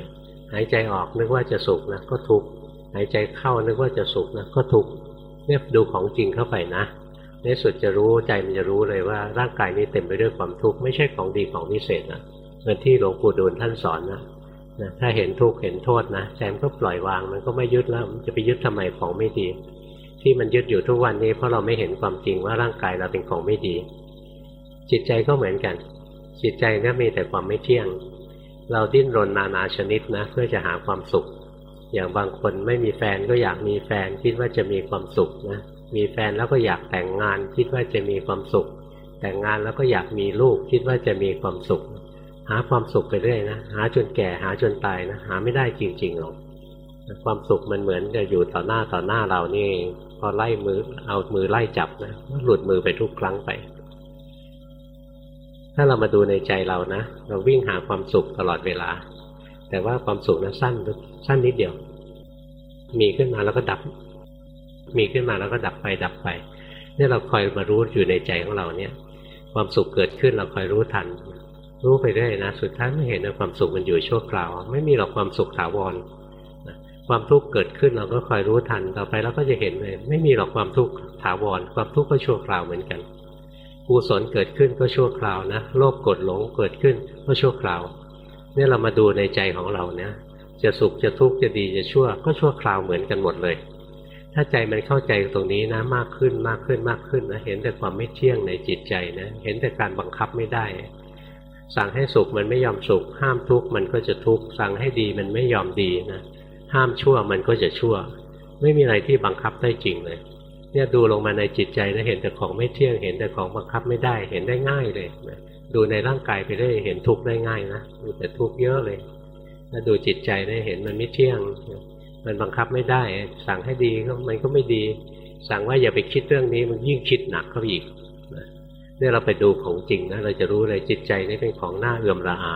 หายใจออกนึกว่าจะสุขนะก็ทุกข์หายใจเข้านึกว่าจะสุขนะก็ทุกข์เนี่ยดูของจริงเข้าไปนะในสุดจะรู้ใจมันจะรู้เลยว่าร่างกายนี้เต็มไปด้วยความทุกข์ไม่ใช่ของดีของวิเศษนะเหมือนที่หลวงปู่ดูลท่านสอนนะนะถ้าเห็นทุกข์เห็นโทษนะใจมันก็ปล่อยวางมันก็ไม่ยึดแล้วมันจะไปยึดทำไมของไม่ดี ที่มันยึดอยู่ทุกวันนี้เพราะเราไม่เห็นความจริงว่าร่างกายเราเป็นของไม่ดี จิตใจก็เหมือนกัน จิตใจนี่มีแต่ความไม่เที่ยง เราดิ้นรนนานาชนิดนะเพื่อจะหาความสุข อย่างบางคนไม่มีแฟนก็อยากมีแฟนคิดว่าจะมีความสุขนะมีแฟนแล้วก็อยากแต่งงานคิดว่าจะมีความสุข แต่งงานแล้วก็อยากมีลูกคิดว่าจะมีความสุข หาความสุขไปเรื่อยนะหาจนแก่หาจนตายนะหาไม่ได้จริงๆหรอกความสุขมันเหมือนจะอยู่ต่อหน้าต่อหน้าเรานี่พอไล่มือเอามือไล่จับนะหลุดมือไปทุกครั้งไป ถ้าเรามาดูในใจเรานะ เราวิ่งหาความสุขตลอดเวลา แต่ว่าความสุขนะั้นสั้นสั้นนิดเดียว มีขึ้นมาแล้วก็ดับ มีขึ้นมาแล้วก็ดับไปดับไปนี่เราคอยมารู้อยู่ในใจของเราเนี่ย ความสุขเกิดขึ้นเราคอยรู้ทัน รู้ไปได้นะสุดท้ายไม่เห็นนะความสุขมันอยู่ชั่วคราว ไม่มีหรอกความสุขถาวรความทุกข์เกิดขึ้นเราก็คอยรู้ทันต่อไปเราก็จะเห็นเลย ไม่มีหรอกความทุกข์ถาวรความทุกข์ก็ชั่วคราวเหมือนกัน กุศลเกิดขึ้นก็ชั่วคราวนะโลภกดหลงเกิดขึ้นก็ชั่วคราวเนี่ยเรามาดูในใจของเราเนี่ยจะสุขจะทุกข์จะดีจะชั่ว ก็ชั่วคราวเหมือนกันหมดเลย ถ้าใจมันเข้าใจตรงนี้นะ มากขึ้นมากขึ้นมากขึ้นนะเห็นแต่ความไม่เที่ยงในจิตใจนะเห็นแต่การบังคับไม่ได้ สั่งให้สุขมันไม่ยอมสุข ห้ามทุกข์มันก็จะทุกข์สั่งให้ดีมันไม่ยอมดีนะห้ามชั่วมันก็จะชั่ว ไม่มีอะไรที่บังคับได้จริงเลย เนี่ยดูลงมาในจิตใจนะเห็นแต่ของไม่เที่ยงเห็นแต่ของบังคับไม่ได้เห็นได้ง่ายเลยนะดูในร่างกายไปได้เห็นทุกข์ได้ง่ายนะดูแต่ทุกข์เยอะเลยถ้าดูจิตใจได้เห็นมันไม่เที่ยง มันบังคับไม่ได้ สั่งให้ดีก็มันก็ไม่ดี สั่งว่าอย่าไปคิดเรื่องนี้มันยิ่งคิดหนักเข้าอีกเนี่ยเราไปดูของจริงนะเราจะรู้เลยจิตใจนี่เป็นของหน้าเอื่อมระอา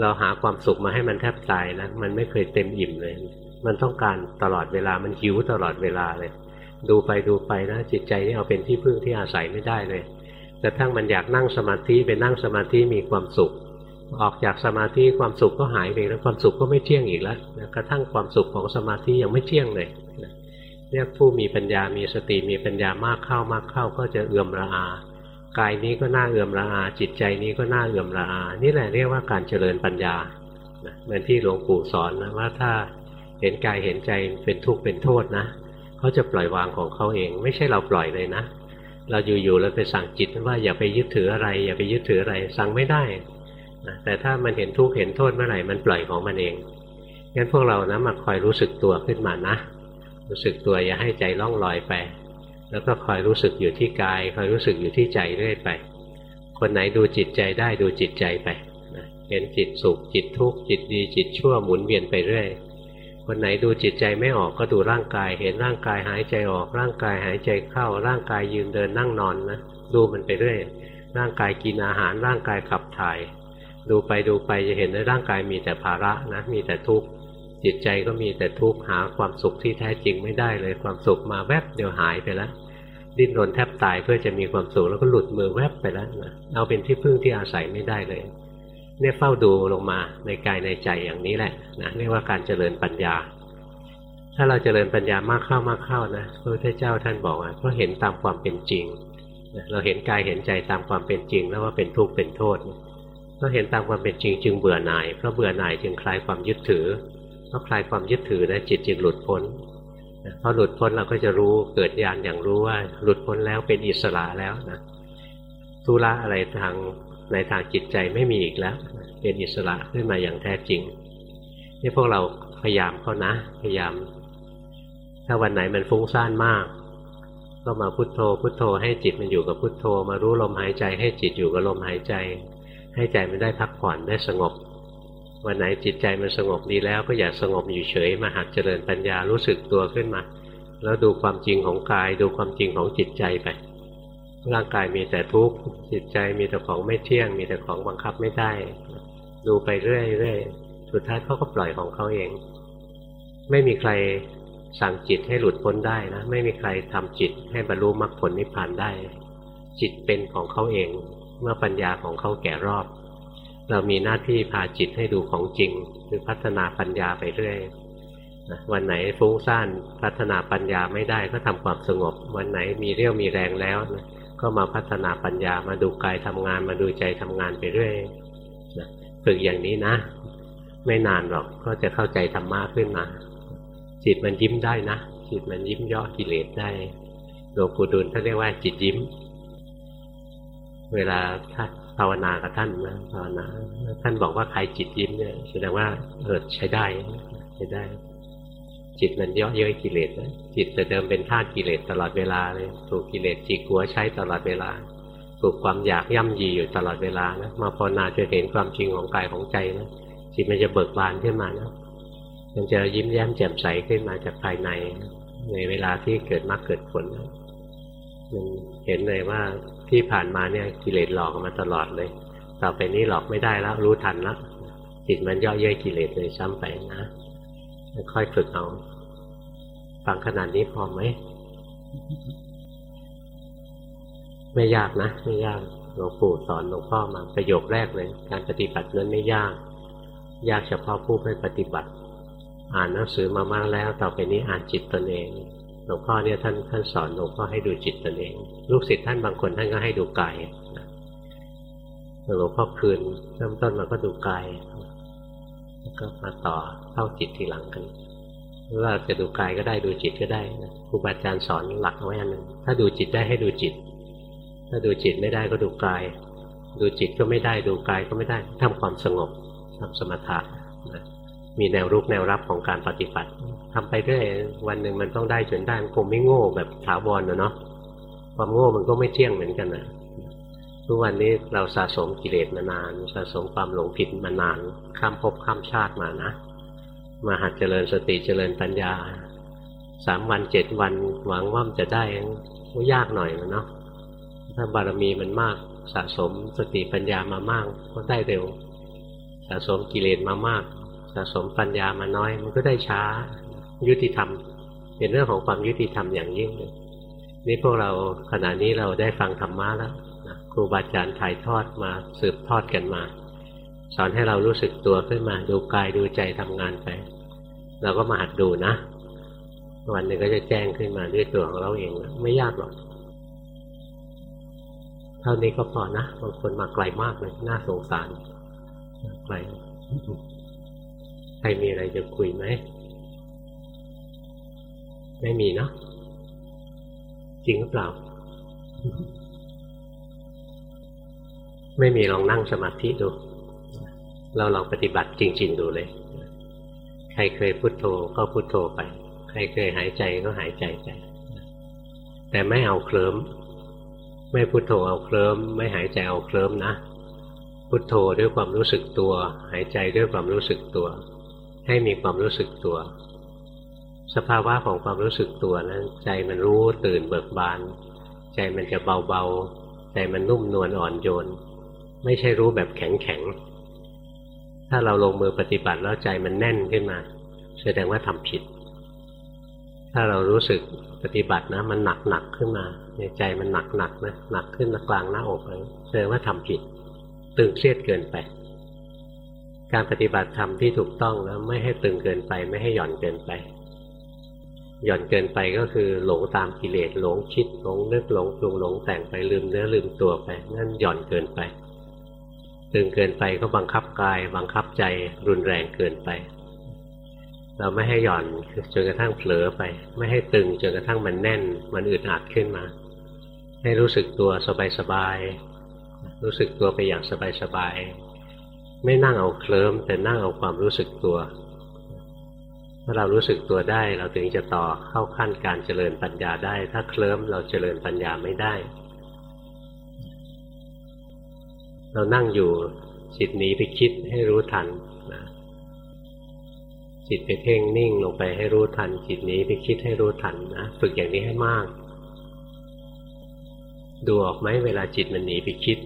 เราหาความสุขมาให้มันแทบตายนะมันไม่เคยเต็มอิ่มเลย มันต้องการตลอดเวลามันหิวตลอดเวลาเลย ดูไปดูไปนะจิตใจนี่เอาเป็นที่พึ่งที่อาศัยไม่ได้เลยกระทั่งมันอยากนั่งสมาธิไปนั่งสมาธิมีความสุข ออกจากสมาธิความสุขก็หายไปแล้วความสุขก็ไม่เที่ยงอีกแล้วกระทั่งความสุขของสมาธิยังไม่เที่ยงเลยเรียกผู้มีปัญญามีสติมีปัญญามากเข้ามากเข้าก็จะเอื่อมระอา กายนี้ก็น่าเอื่อมระอา จิตใจนี้ก็น่าเอื่อมระอา นี่แหละเรียกว่าการเจริญปัญญาเหมือนที่หลวงปู่สอนนะว่าถ้าเห็นกายเห็นใจเป็นทุกข์เป็นโทษนะ เขาจะปล่อยวางของเขาเอง ไม่ใช่เราปล่อยเลยนะ เราอยู่ๆแล้วไปสั่งจิตว่าอย่าไปยึดถืออะไร อย่าไปยึดถืออะไร สั่งไม่ได้นะแต่ถ้ามันเห็นทุกข์เห็นโทษเมื่อไหร่มันปล่อยของมันเองงั้นพวกเรานะมาคอยรู้สึกตัวขึ้นมานะ รู้สึกตัวอย่าให้ใจล่องลอยไป แล้วก็คอยรู้สึกอยู่ที่กาย คอยรู้สึกอยู่ที่ใจเรื่อยไป คนไหนดูจิตใจได้ดูจิตใจไปนะเห็นจิตสุขจิตทุกข์จิตดีจิตชั่วหมุนเวียนไปเรื่อย คนไหนดูจิตใจไม่ออกก็ดูร่างกาย เห็นร่างกายหายใจออก ร่างกายหายใจเข้า ร่างกายยืนเดินนั่งนอนนะดูมันไปเรื่อยร่างกายกินอาหาร ร่างกายขับถ่าย ดูไปดูไปจะเห็นในร่างกายมีแต่ภาระนะมีแต่ทุกข์จิตใจก็มีแต่ทุกข์หาความสุขที่แท้จริงไม่ได้เลยความสุขมาแวบเดียวหายไปแล้วดิ้นรนแทบตายเพื่อจะมีความสุขแล้วก็หลุดมือแวบไปแล้วนะเอาเป็นที่พึ่งที่อาศัยไม่ได้เลย เนี่ยเฝ้าดูลงมาในกายในใจอย่างนี้แหละนะเรียกว่าการเจริญปัญญา ถ้าเราเจริญปัญญามากเข้ามากเข้านะพระพุทธเจ้าท่านบอกว่าเพราะเห็นตามความเป็นจริงเราเห็นกายเห็นใจตามความเป็นจริง แล้วว่าเป็นทุกข์เป็นโทษเราเห็นตามความเป็นจริง จึงเบื่อหน่ายเพราะเบื่อหน่ายจึงคลายความยึดถือเพราะคลายความยึดถือนะจิตจึงหลุดพ้นพอหลุดพ้นเราก็จะรู้เกิดญาณอย่างรู้ว่าหลุดพ้นแล้วเป็นอิสระแล้วนะทุระอะไรทาง ในทางจิตใจไม่มีอีกแล้ว เป็นอิสระขึ้นมาอย่างแท้จริง นี่พวกเราพยายามเขานะ พยายาม ถ้าวันไหนมันฟุ้งซ่านมาก ก็มาพุโทโธ พุโทโธ ให้จิตมันอยู่กับพุโทโธ มารู้ลมหายใจ ให้จิตอยู่กับลมหายใจ ให้ใจมันได้พักผ่อนได้สงบ วันไหนจิตใจมันสงบดีแล้วก็อย่าสงบอยู่เฉย มาหัดเจริญปัญญารู้สึกตัวขึ้นมา แล้วดูความจริงของกาย ดูความจริงของจิตใจไป ร่างกายมีแต่ทุกข์จิตใจมีแต่ของไม่เที่ยง มีแต่ของบังคับไม่ได้ ดูไปเรื่อยๆสุดท้ายเขาก็ปล่อยของเขาเอง ไม่มีใครสั่งจิตให้หลุดพ้นได้นะไม่มีใครทำจิตให้บรรลุมรรคผลนิพพานได้ จิตเป็นของเขาเอง เมื่อปัญญาของเขาแก่รอบ เรามีหน้าที่พาจิตให้ดูของจริง คือพัฒนาปัญญาไปเรื่อยวันไหนฟุ้งซ่านพัฒนาปัญญาไม่ได้ก็ทำความสงบ วันไหนมีเรี่ยวมีแรงแล้วนะ ก็มาพัฒนาปัญญามาดูกายทำงาน มาดูใจทำงานไปเรื่อยนะฝึกอย่างนี้นะ ไม่นานหรอกก็จะเข้าใจธรรมะขึ้นมาจิตมันยิ้มได้นะจิตมันยิ้มย่อกิเลสได้หลวงปู่ดูลท่านเรียกว่าจิตยิ้ม เวลาท่านภาวนากับท่านนะภาวนาท่านบอกว่าใครจิตยิ้มเนี่ยแสดงว่าเออใช้ได้ใช้ได้ จิตมันเยาะเย้ยกิเลสจิตแต่เดิมเป็นธาตุกิเลสตลอดเวลาเลยถูกกิเลสจีกัวใช้ตลอดเวลาถูกความอยากย่ำยีอยู่ตลอดเวลานะมาภาวนาจะเห็นความจริงของกายของใจนะจิตมันจะเบิกบานขึ้นมานะมันจะยิ้มแย้มแจ่มใสขึ้นมาจากภายใน ในเวลาที่เกิดมากเกิดผลมันเห็นเลยว่าที่ผ่านมาเนี่ยกิเลสหลอกมาตลอดเลย ต่อไปนี้หลอกไม่ได้แล้วรู้ทันแล้วจิตมันย่อเย้ยกิเลสเลยซ้ำไปนะ ค่อยฝึกเอาฟังขนาดนี้พอไหม ไม่ยากนะ ไม่ยากหลวงปู่สอนหลวงพ่อมาประโยคแรกเลย การปฏิบัตินั้นไม่ยาก ยากเฉพาะผู้ไม่ปฏิบัติ อ่านหนังสือมามากแล้ว ต่อไปนี้อ่านจิตตนเองหลวงพ่อเนี่ยท่านท่านสอนหลวงพ่อให้ดูจิตตนเอง ลูกศิษย์ท่านบางคนท่านก็ให้ดูกายหลวงพ่อคืนเริ่มต้นมาก็ดูกาย ก็มาต่อเข้าจิตทีหลังกันว่าจะดูกายก็ได้ดูจิตก็ได้ครูบาอาจารย์สอนหลักไว้อันหนึ่งถ้าดูจิตได้ให้ดูจิต ถ้าดูจิตไม่ได้ก็ดูกาย ดูจิตก็ไม่ได้ดูกายก็ไม่ได้ทำความสงบทำสมถะมีแนวรุกแนวรับของการปฏิบัติทำไปเรื่อยวันหนึ่งมันต้องได้จนได้คงไม่โง่แบบถาวรนะเนาะความโง่มันก็ไม่เที่ยงเหมือนกันนะ ทุกวันนี้เราสะสมกิเลสมานาน สะสมความหลงผิดมานาน ข้ามภพข้ามชาติมานะ มาหัดเจริญสติเจริญปัญญาสามวันเจ็ดวันหวังว่ามันจะได้ก็ยากหน่อยนะเนาะถ้าบารมีมันมากสะสมสติปัญญามามากก็ได้เร็ว สะสมกิเลสมามาก สะสมปัญญามาน้อย มันก็ได้ช้ายุติธรรม เป็นเรื่องของความยุติธรรมอย่างยิ่งเลยนี่พวกเราขณะนี้เราได้ฟังธรรมะแล้ว ครูบาอาจารย์ถ่ายทอดมาสืบทอดกันมา สอนให้เรารู้สึกตัวขึ้นมาดูกายดูใจทำงานไป เราก็มาหัดดูนะ วันหนึ่งก็จะแจ้งขึ้นมาด้วยตัวของเราเองไม่ยากหรอกเท่านี้ก็พอนะบางคนมาไกลมากเลยน่าสงสารไกลใครมีอะไรจะคุยไหมไม่มีเนาะจริงหรือเปล่า ไม่มีลองนั่งสมาธิดู เราลองปฏิบัติจริง ๆ ดูเลย ใครเคยพุโทโธก็พุโทโธไป ใครเคยหายใจก็หายใจไป แต่ไม่เอาเคลิ้มไม่พุโทโธเอาเคลิ้มไม่หายใจเอาเคลิ้มนะพุโทโธด้วยความรู้สึกตัว หายใจด้วยความรู้สึกตัว ให้มีความรู้สึกตัว สภาวะของความรู้สึกตัวนั้น ใจมันรู้ตื่นเบิกบาน ใจมันจะเบาๆ ใจมันนุ่มนวลอ่อนโยน ไม่ใช่รู้แบบแข็งแข็ง ถ้าเราลงมือปฏิบัติแล้วใจมันแน่นขึ้นมา แสดงว่าทำผิด ถ้าเรารู้สึกปฏิบัตินะ มันหนักหนักขึ้นมา ในใจมันหนักหนักนะหนักขึ้นกลางหน้าอกเลยแสดงว่าทำผิด ตึงเครียดเกินไป การปฏิบัติธรรมที่ถูกต้องแล้วไม่ให้ตึงเกินไป ไม่ให้หย่อนเกินไปหย่อนเกินไปก็คือหลงตามกิเลสหลงคิดหลงนึกหลงปรุงหลงแต่งไปลืมเนื้อลืมตัวไปนั่นหย่อนเกินไป ตึงเกินไปก็บังคับกาย บังคับใจรุนแรงเกินไป เราไม่ให้หย่อนจนกระทั่งเผลอไป ไม่ให้ตึงจนกระทั่งมันแน่น มันอึดอัดขึ้นมา ให้รู้สึกตัวสบายๆรู้สึกตัวไปอย่างสบายๆไม่นั่งเอาเคลิ้มแต่นั่งเอาความรู้สึกตัวถ้าเรารู้สึกตัวได้ เราถึงจะต่อเข้าขั้นการเจริญปัญญาได้ ถ้าเคลิ้มเราเจริญปัญญาไม่ได้ เรานั่งอยู่จิตหนีไปคิดให้รู้ทันนะจิตไปเพ่งนิ่งลงไปให้รู้ทัน จิตหนีไปคิดให้รู้ทันนะฝึกอย่างนี้ให้มาก ดูออกไหมเวลาจิตมันหนีไปคิด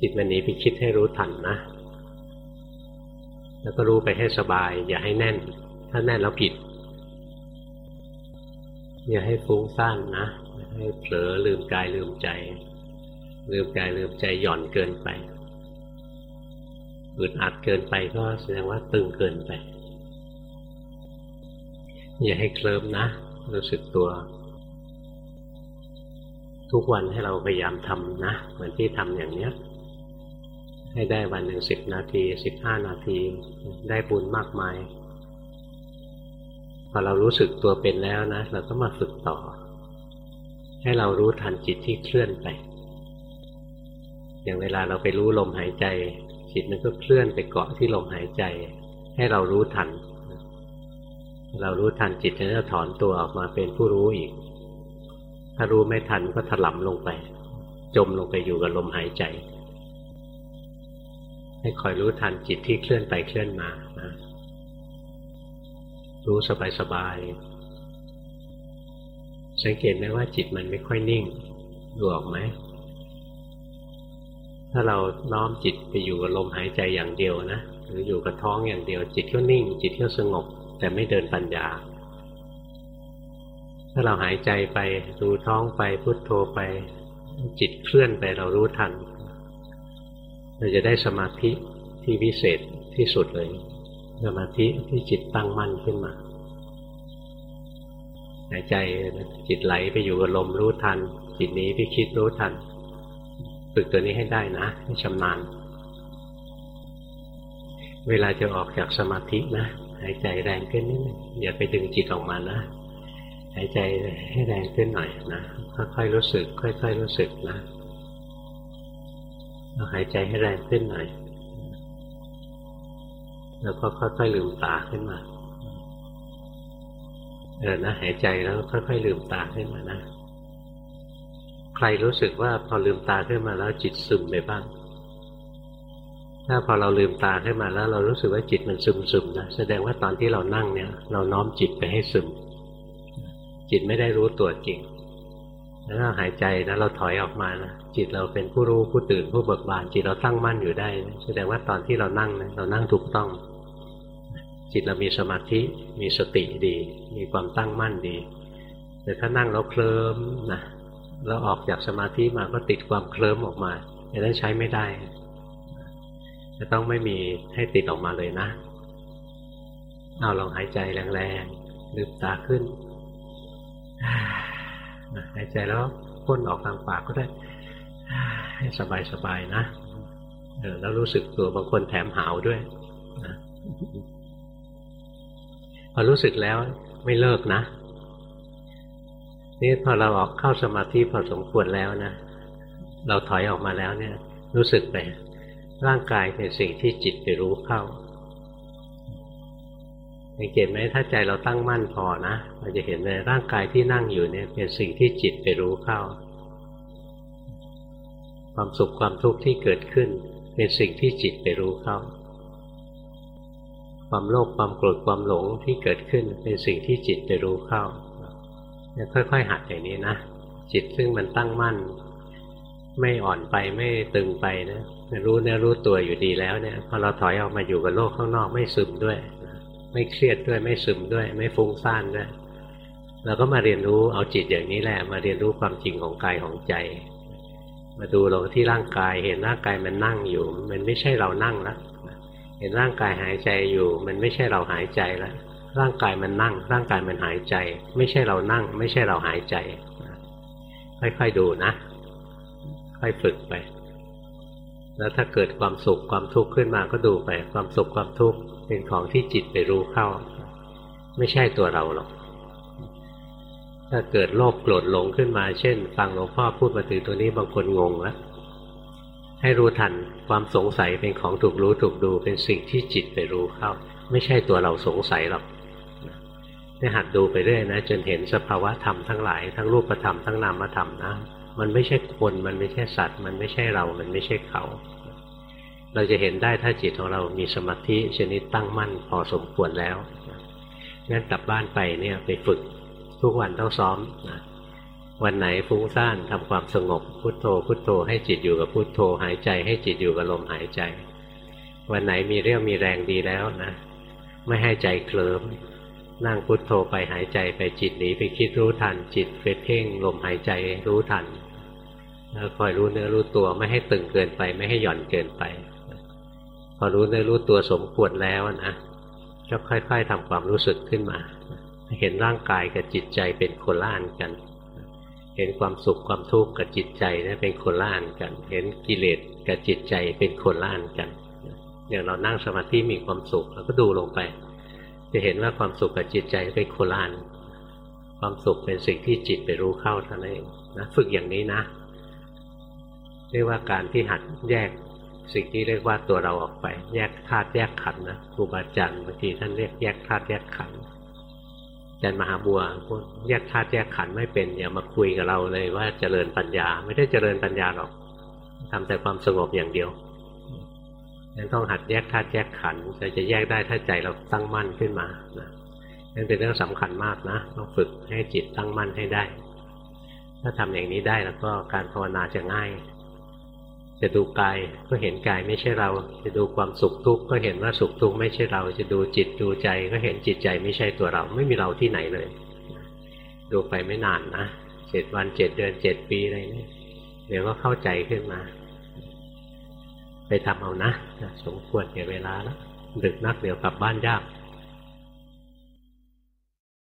จิตมันหนีไปคิดให้รู้ทันนะ แล้วก็รู้ไปให้สบาย อย่าให้แน่น ถ้าแน่นแล้วผิด อย่าให้ฟุ้งซ่านนะให้เผลอลืมกายลืมใจ ลืมกายลืมใจหย่อนเกินไปอึดอัดเกินไปก็แสดงว่าตึงเกินไป อย่าให้เคลิ้มนะ รู้สึกตัว ทุกวันให้เราพยายามทำนะ เหมือนที่ทำอย่างเนี้ย ให้ได้วันหนึ่งสิบนาทีสิบห้านาที ได้บุญมากมาย พอเรารู้สึกตัวเป็นแล้วนะ เราก็มาฝึกต่อ ให้เรารู้ทันจิตที่เคลื่อนไป อย่างเวลาเราไปรู้ลมหายใจ จิตมันก็เคลื่อนไปเกาะที่ลมหายใจ ให้เรารู้ทัน เรารู้ทันจิตจะถอนตัวออกมาเป็นผู้รู้อีก ถ้ารู้ไม่ทันก็ถลำลงไป จมลงไปอยู่กับลมหายใจ ให้คอยรู้ทันจิตที่เคลื่อนไปเคลื่อนมานะรู้สบายสบายสังเกตไหมว่าจิตมันไม่ค่อยนิ่งดูออกไหม ถ้าเราน้อมจิตไปอยู่กับลมหายใจอย่างเดียวนะหรืออยู่กับท้องอย่างเดียว จิตก็นิ่ง จิตก็สงบ แต่ไม่เดินปัญญา ถ้าเราหายใจไปดูท้องไปพุทโธไป จิตเคลื่อนไปเรารู้ทัน เราจะได้สมาธิที่วิเศษที่สุดเลย สมาธิที่จิตตั้งมั่นขึ้นมาหายใจจิตไหลไปอยู่กับลมรู้ทัน จิตนี้ไปคิดรู้ทัน ฝึกตัวนี้ให้ได้นะให้ชำนาญ เวลาจะออกจากสมาธินะหายใจแรงขึ้นนิดนึงอย่าไปดึงจิตออกมานะหายใจให้แรงขึ้นหน่อยนะค่อยๆรู้สึก ค่อย ๆ รู้สึกนะหายใจให้แรงขึ้นหน่อย แล้วก็ค่อยๆลืมตาขึ้นมาเออนะหายใจแล้วค่อยๆลืมตาขึ้นมานะ ใครรู้สึกว่าพอลืมตาขึ้นมาแล้วจิตซึมไปบ้าง ถ้าพอเราลืมตาขึ้นมาแล้ว เรารู้สึกว่าจิตมันซึมซึมนะแสดงว่าตอนที่เรานั่งเนี่ย เราน้อมจิตไปให้ซึม จิตไม่ได้รู้ตัวจริงแล้วเราหายใจนะเราถอยออกมานะจิตเราเป็นผู้รู้ผู้ตื่นผู้เบิกบาน จิตเราตั้งมั่นอยู่ได้ แสดงว่าตอนที่เรานั่งนะเรานั่งถูกต้อง จิตเรามีสมาธิมีสติดี มีความตั้งมั่นดีแต่ถ้านั่งแล้วเคลิ้มนะ แล้วออกจากสมาธิมาก็ติดความเคลิ้มออกมาอย่างนั้นใช้ไม่ได้ จะต้องไม่มีให้ติดออกมาเลยนะเอาลองหายใจแรงๆลืมตาขึ้นหายใจแล้วพ่นออกทางปากก็ได้ ให้สบายๆนะเออแล้วรู้สึกตัวบางคนแถมหาวด้วยนะพอรู้สึกแล้วไม่เลิกนะ นี่พอเราออกเข้าสมาธิพอสมควรแล้วนะ เราถอยออกมาแล้วเนี่ย รู้สึกไปร่างกายเป็นสิ่งที่จิตไปรู้เข้าสังเกตไหมถ้าใจเราตั้งมั่นพอนะเราจะเห็นเลยร่างกายที่นั่งอยู่เนี่ย เป็นสิ่งที่จิตไปรู้เข้า ความสุขความทุกข์ที่เกิดขึ้น เป็นสิ่งที่จิตไปรู้เข้า ความโลภความโกรธความหลงที่เกิดขึ้น เป็นสิ่งที่จิตไปรู้เข้า ค่อย ๆ หัดอย่างนี้นะ จิตซึ่งมันตั้งมั่น ไม่อ่อนไปไม่ตึงไปนะรู้เนื้อรู้ตัวอยู่ดีแล้วเนี่ยพอเราถอยออกมาอยู่กับโลกข้างนอกไม่ซึมด้วย ไม่เครียดด้วยไม่ซึมด้วย ไม่ฟุ้งซ่านด้วยเราก็มาเรียนรู้เอาจิตอย่างนี้แหละ มาเรียนรู้ความจริงของกายของใจ มาดูลงที่ร่างกาย เห็นร่างกายมันนั่งอยู่ มันไม่ใช่เรานั่งแล้วเห็นร่างกายหายใจอยู่ มันไม่ใช่เราหายใจแล้ว ร่างกายมันนั่ง ร่างกายมันหายใจ ไม่ใช่เรานั่ง ไม่ใช่เราหายใจค่อยๆดูนะ ค่อยฝึกไป แล้วถ้าเกิดความสุขความทุกข์ขึ้นมาก็ดูไป ความสุขความทุกข์เป็นของที่จิตไปรู้เข้า ไม่ใช่ตัวเราหรอกถ้าเกิดโลภโกรธหลงขึ้นมา เช่น ฟังหลวงพ่อพูดมาถึงตัวนี้บางคนงงแล้วให้รู้ทันความสงสัยเป็นของถูกรู้ถูกดูเป็นสิ่งที่จิตไปรู้เข้า ไม่ใช่ตัวเราสงสัยหรอก นี่หัดดูไปเรื่อยนะจนเห็นสภาวะธรรมทั้งหลายทั้งรูปธรรมทั้งนามธรรมนะมันไม่ใช่คนมันไม่ใช่สัตว์ มันไม่ใช่เรา มันไม่ใช่เขา เราจะเห็นได้ถ้าจิตของเรามีสมาธิชนิดตั้งมั่นพอสมควรแล้วงั้นกลับบ้านไปเนี่ยไปฝึกทุกวันต้องซ้อมนะวันไหนฟุ้งซ่านทำความสงบพุโทโธ พุโทโธ ให้จิตอยู่กับพุโทโธ หายใจให้จิตอยู่กับลมหายใจ วันไหนมีเรี่ยวมีแรงดีแล้วนะ ไม่ให้ใจเคลิ้ม นั่งพุทโธไปหายใจไปจิตหนีไปคิดรู้ทัน จิตไปเพ่งลมหายใจรู้ทันแล้วคอยรู้เนื้อรู้ตัวไม่ให้ตึงเกินไป ไม่ให้หย่อนเกินไป พอรู้เนื้อรู้ตัวสมควรแล้วนะก็ค่อย ๆทำความรู้สึกขึ้นมา เห็นร่างกายกับจิตใจเป็นคนละอันกัน เห็นความสุขความทุกข์กับจิตใจนี่เป็นคนละอันกัน เห็นกิเลสกับจิตใจเป็นคนละอันกันอย่างเรานั่งสมาธิมีความสุขเราก็ดูลงไป จะเห็นว่าความสุขกับจิตใจเป็นโคลานความสุขเป็นสิ่งที่จิตไปรู้เข้าเท่านั้นเองนะฝึกอย่างนี้นะ เรียกว่าการที่หัดแยกสิ่งที่เรียกว่าตัวเราออกไป แยกธาตุแยกขันธ์นะครูบาอาจารย์บางทีท่านเรียกแยกธาตุแยกขันธ์อาจารย์มหาบัวพวกแยกธาตุแยกขันธ์ไม่เป็นอย่ามาคุยกับเราเลยว่าเจริญปัญญา ไม่ได้เจริญปัญญาหรอกทำแต่ความสงบอย่างเดียว นั้นต้องหัดแยกธาตุแยกขันธ์จะจะแยกได้ถ้าใจเราตั้งมั่นขึ้นมานะนั่นเป็นเรื่องสำคัญมากนะต้องฝึกให้จิตตั้งมั่นให้ได้ ถ้าทำอย่างนี้ได้แล้วก็การภาวนาจะง่าย จะดูกายก็เห็นกายไม่ใช่เรา จะดูความสุขทุกข์ก็เห็นว่าสุขทุกข์ไม่ใช่เรา จะดูจิตดูใจก็เห็นจิตใจไม่ใช่ตัวเรา ไม่มีเราที่ไหนเลย ดูไปไม่นานนะเจ็ดวันเจ็ดเดือนเจ็ดปีอะไรนี่เดี๋ยวก็เข้าใจขึ้นมา ไปทำเอานะสมควรแก่เวลาแล้วดึกนักเดี๋ยวกลับบ้านยาก